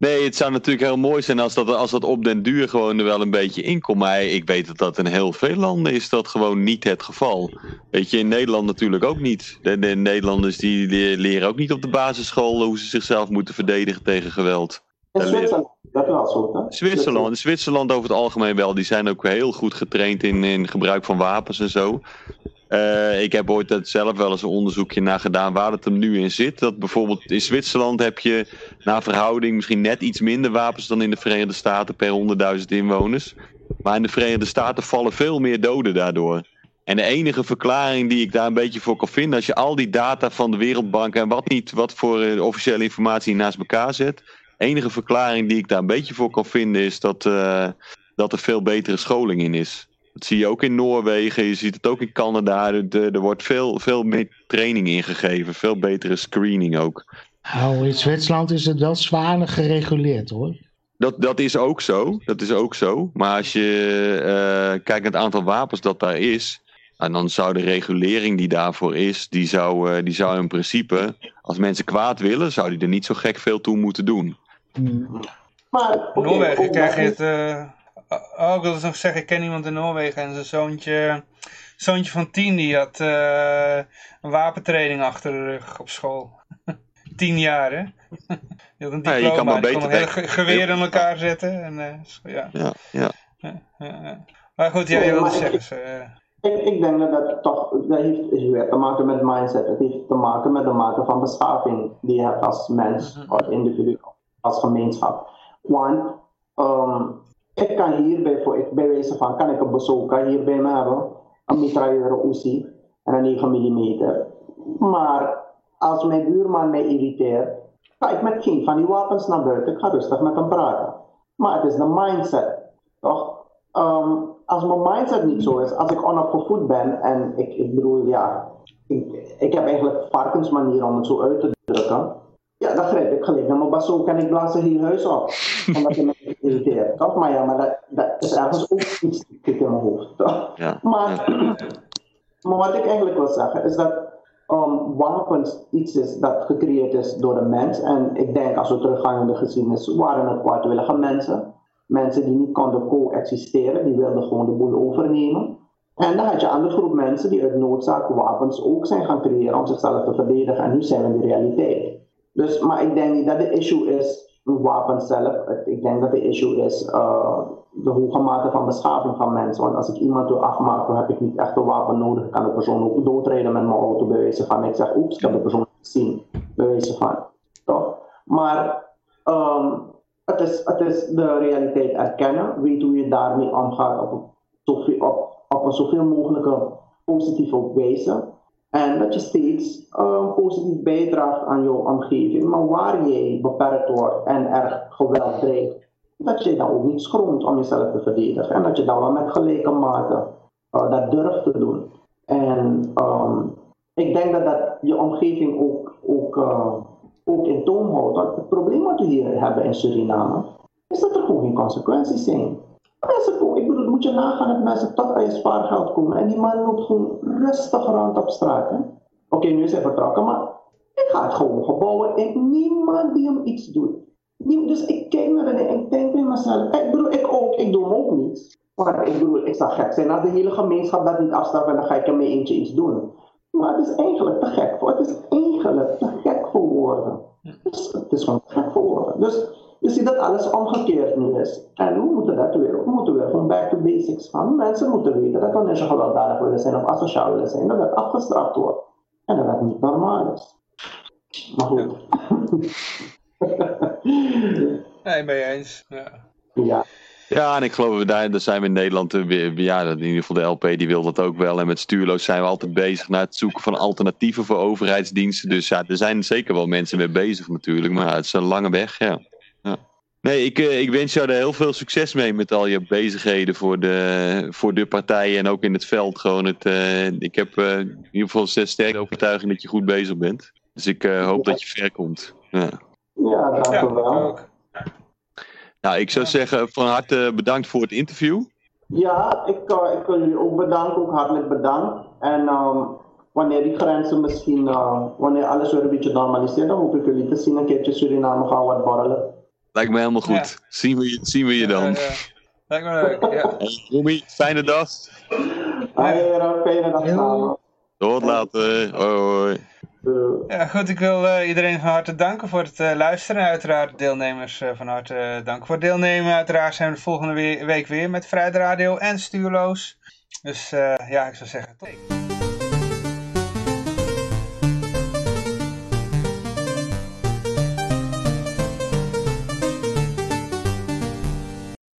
Nee, het zou natuurlijk heel mooi zijn als dat, als dat op den duur gewoon er wel een beetje in komt. Maar ik weet dat dat in heel veel landen is dat gewoon niet het geval. Weet je, in Nederland natuurlijk ook niet. De, de Nederlanders die, leren ook niet op de basisschool hoe ze zichzelf moeten verdedigen tegen geweld. In Zwitserland, dat wel zo, hè? Zwitserland, Zwitserland over het algemeen wel. Die zijn ook heel goed getraind in, in gebruik van wapens en zo. Uh, ik heb ooit zelf wel eens een onderzoekje naar gedaan waar het hem nu in zit. Dat bijvoorbeeld in Zwitserland heb je naar verhouding misschien net iets minder wapens dan in de Verenigde Staten per 100.000 inwoners. Maar in de Verenigde Staten vallen veel meer doden daardoor. En de enige verklaring die ik daar een beetje voor kan vinden, als je al die data van de Wereldbank en wat niet, wat voor uh, officiële informatie naast elkaar zet. Enige verklaring die ik daar een beetje voor kan vinden is dat, uh, dat er veel betere scholing in is. Dat zie je ook in Noorwegen, je ziet het ook in Canada. Er, er wordt veel, veel meer training ingegeven, veel betere screening ook. Nou, in Zwitserland is het wel zwaarder gereguleerd hoor. Dat, dat is ook zo, dat is ook zo. Maar als je uh, kijkt naar het aantal wapens dat daar is, en dan zou de regulering die daarvoor is, die zou, uh, die zou in principe, als mensen kwaad willen, zou die er niet zo gek veel toe moeten doen. Hmm. Maar, Noorwegen krijg je het... Uh Oh, ik wilde nog zeggen, ik ken iemand in Noorwegen en zijn zoontje, zoontje van tien, die had uh, een wapentraining achter de rug op school. tien jaar, hè? Je had een Ja, je diploma, kan maar kon beter een hele bij- ge- geweer in elkaar zetten. En, eh, ja. Ja, ja. Ja. Maar goed, je wilde zeggen... ze, eh, Ik, ik denk dat dat toch, dat heeft weer te maken met mindset. Het heeft te maken met de mate van beschaving die je hebt als mens, als individu, als gemeenschap. Want ehm, ik kan hier bij, voor, bij wijze van, kan ik een bezoeker hier bij me hebben, een mitrailleur Uzi en een 9 mm. Maar als mijn buurman mij irriteert, ga ik met geen van die wapens naar buiten. Ik ga rustig met hem praten. Maar het is de mindset, toch? Ehm, als mijn mindset niet zo is, als ik onopgevoed ben en ik, ik bedoel, ja, ik, heb eigenlijk varkensmanier om het zo uit te drukken. Ja, dan grijp ik gelijk naar mijn bazooka en ik blaas er heel huis op. Omdat je toch? Maar ja, maar dat, dat is ergens ook iets in mijn hoofd, toch? Ja, Maar, maar wat ik eigenlijk wil zeggen is dat um, wapens iets is dat gecreëerd is door de mens. En ik denk als we teruggaan in de geschiedenis, waren het kwaadwillige mensen. Mensen die niet konden coexisteren, die wilden gewoon de boel overnemen. En dan had je een andere groep mensen die uit noodzaak wapens ook zijn gaan creëren om zichzelf te verdedigen. En nu zijn we in de realiteit. Dus, maar ik denk niet dat de issue is wapen zelf. Ik denk dat de issue is de hoge mate van beschaving van mensen. Want als ik iemand wil dan heb ik niet echt een wapen nodig. Ik kan de persoon ook doodrijden met mijn auto, bij wijze van. Ik zeg, oeps, ik heb de persoon gezien, bij wijze van. Toch? Maar het, is, het is de realiteit erkennen, weet hoe je daarmee omgaat op, op, op een zoveel mogelijke positieve wijze. En dat je steeds uh, positief bijdraagt aan jouw omgeving. Maar waar jij beperkt wordt en er geweld dreigt, dat je dan ook niet schroomt om jezelf te verdedigen. En dat je dan wel met gelijke mate uh, dat durft te doen. En um, ik denk dat dat je omgeving ook, ook, uh, ook in toom houdt. Want het probleem wat we hier hebben in Suriname, is dat er gewoon geen consequenties zijn. Ik bedoel, moet je nagaan dat mensen tot aan je spaargeld komen en die man loopt gewoon rustig rond op straat. Oké, okay, nu is hij vertrokken, maar ik ga het gewoon gebouwen en niemand die hem iets doet. Dus ik kijk naar en ik denk bij mezelf, ik bedoel, ik ook, ik doe hem ook niet. Maar ik bedoel, ik zou gek zijn als de hele gemeenschap dat niet afstaat en dan ga ik er mee eentje iets doen. Maar het is eigenlijk te gek voor, het is eigenlijk te gek voor woorden. Dus, het is gewoon te gek voor woorden. Dus je ziet dat alles omgekeerd nu is. En we moeten dat weer, we moeten weer gewoon back to basics gaan. Mensen moeten weten dat wanneer ze gewelddadig willen zijn of asociaal willen zijn, dat dat afgestraft wordt. En dat dat niet normaal is. Maar goed. nee, ben je eens. Ja. ja. Ja, en ik geloof, daar, daar zijn we in Nederland, weer, ja, in ieder geval de LP die wil dat ook wel. En met stuurloos zijn we altijd bezig naar het zoeken van alternatieven voor overheidsdiensten. Dus ja, er zijn zeker wel mensen mee bezig natuurlijk, maar het is een lange weg, ja. Ja. Nee, ik, ik wens jou er heel veel succes mee met al je bezigheden voor de, voor de partijen en ook in het veld. Gewoon het, uh, ik heb uh, in ieder geval een sterke overtuiging dat je goed bezig bent. Dus ik uh, hoop ja. dat je ver komt. Ja, ja dank u wel. ook. Nou, ik zou zeggen van harte bedankt voor het interview. Ja, ik, uh, ik wil jullie ook bedanken, ook hartelijk bedankt. En um, wanneer die grenzen misschien, uh, wanneer alles weer een beetje normaliseert, dan hoop ik jullie te zien een keertje Suriname gaan wat borrelen. Lijkt me helemaal goed. Ja. Zien, we je, zien we je dan. Ja, Lijkt me leuk, ja. Romy, fijne dag. Hoi, fijne dag samen. Tot later. Hoi, hoi. Ja, goed, ik wil uh, iedereen van harte danken voor het uh, luisteren. Uiteraard deelnemers uh, van harte dank voor het deelnemen. Uiteraard zijn we de volgende we week weer met Vrijde Radio en Stuurloos. Dus ja, ik zou zeggen tot.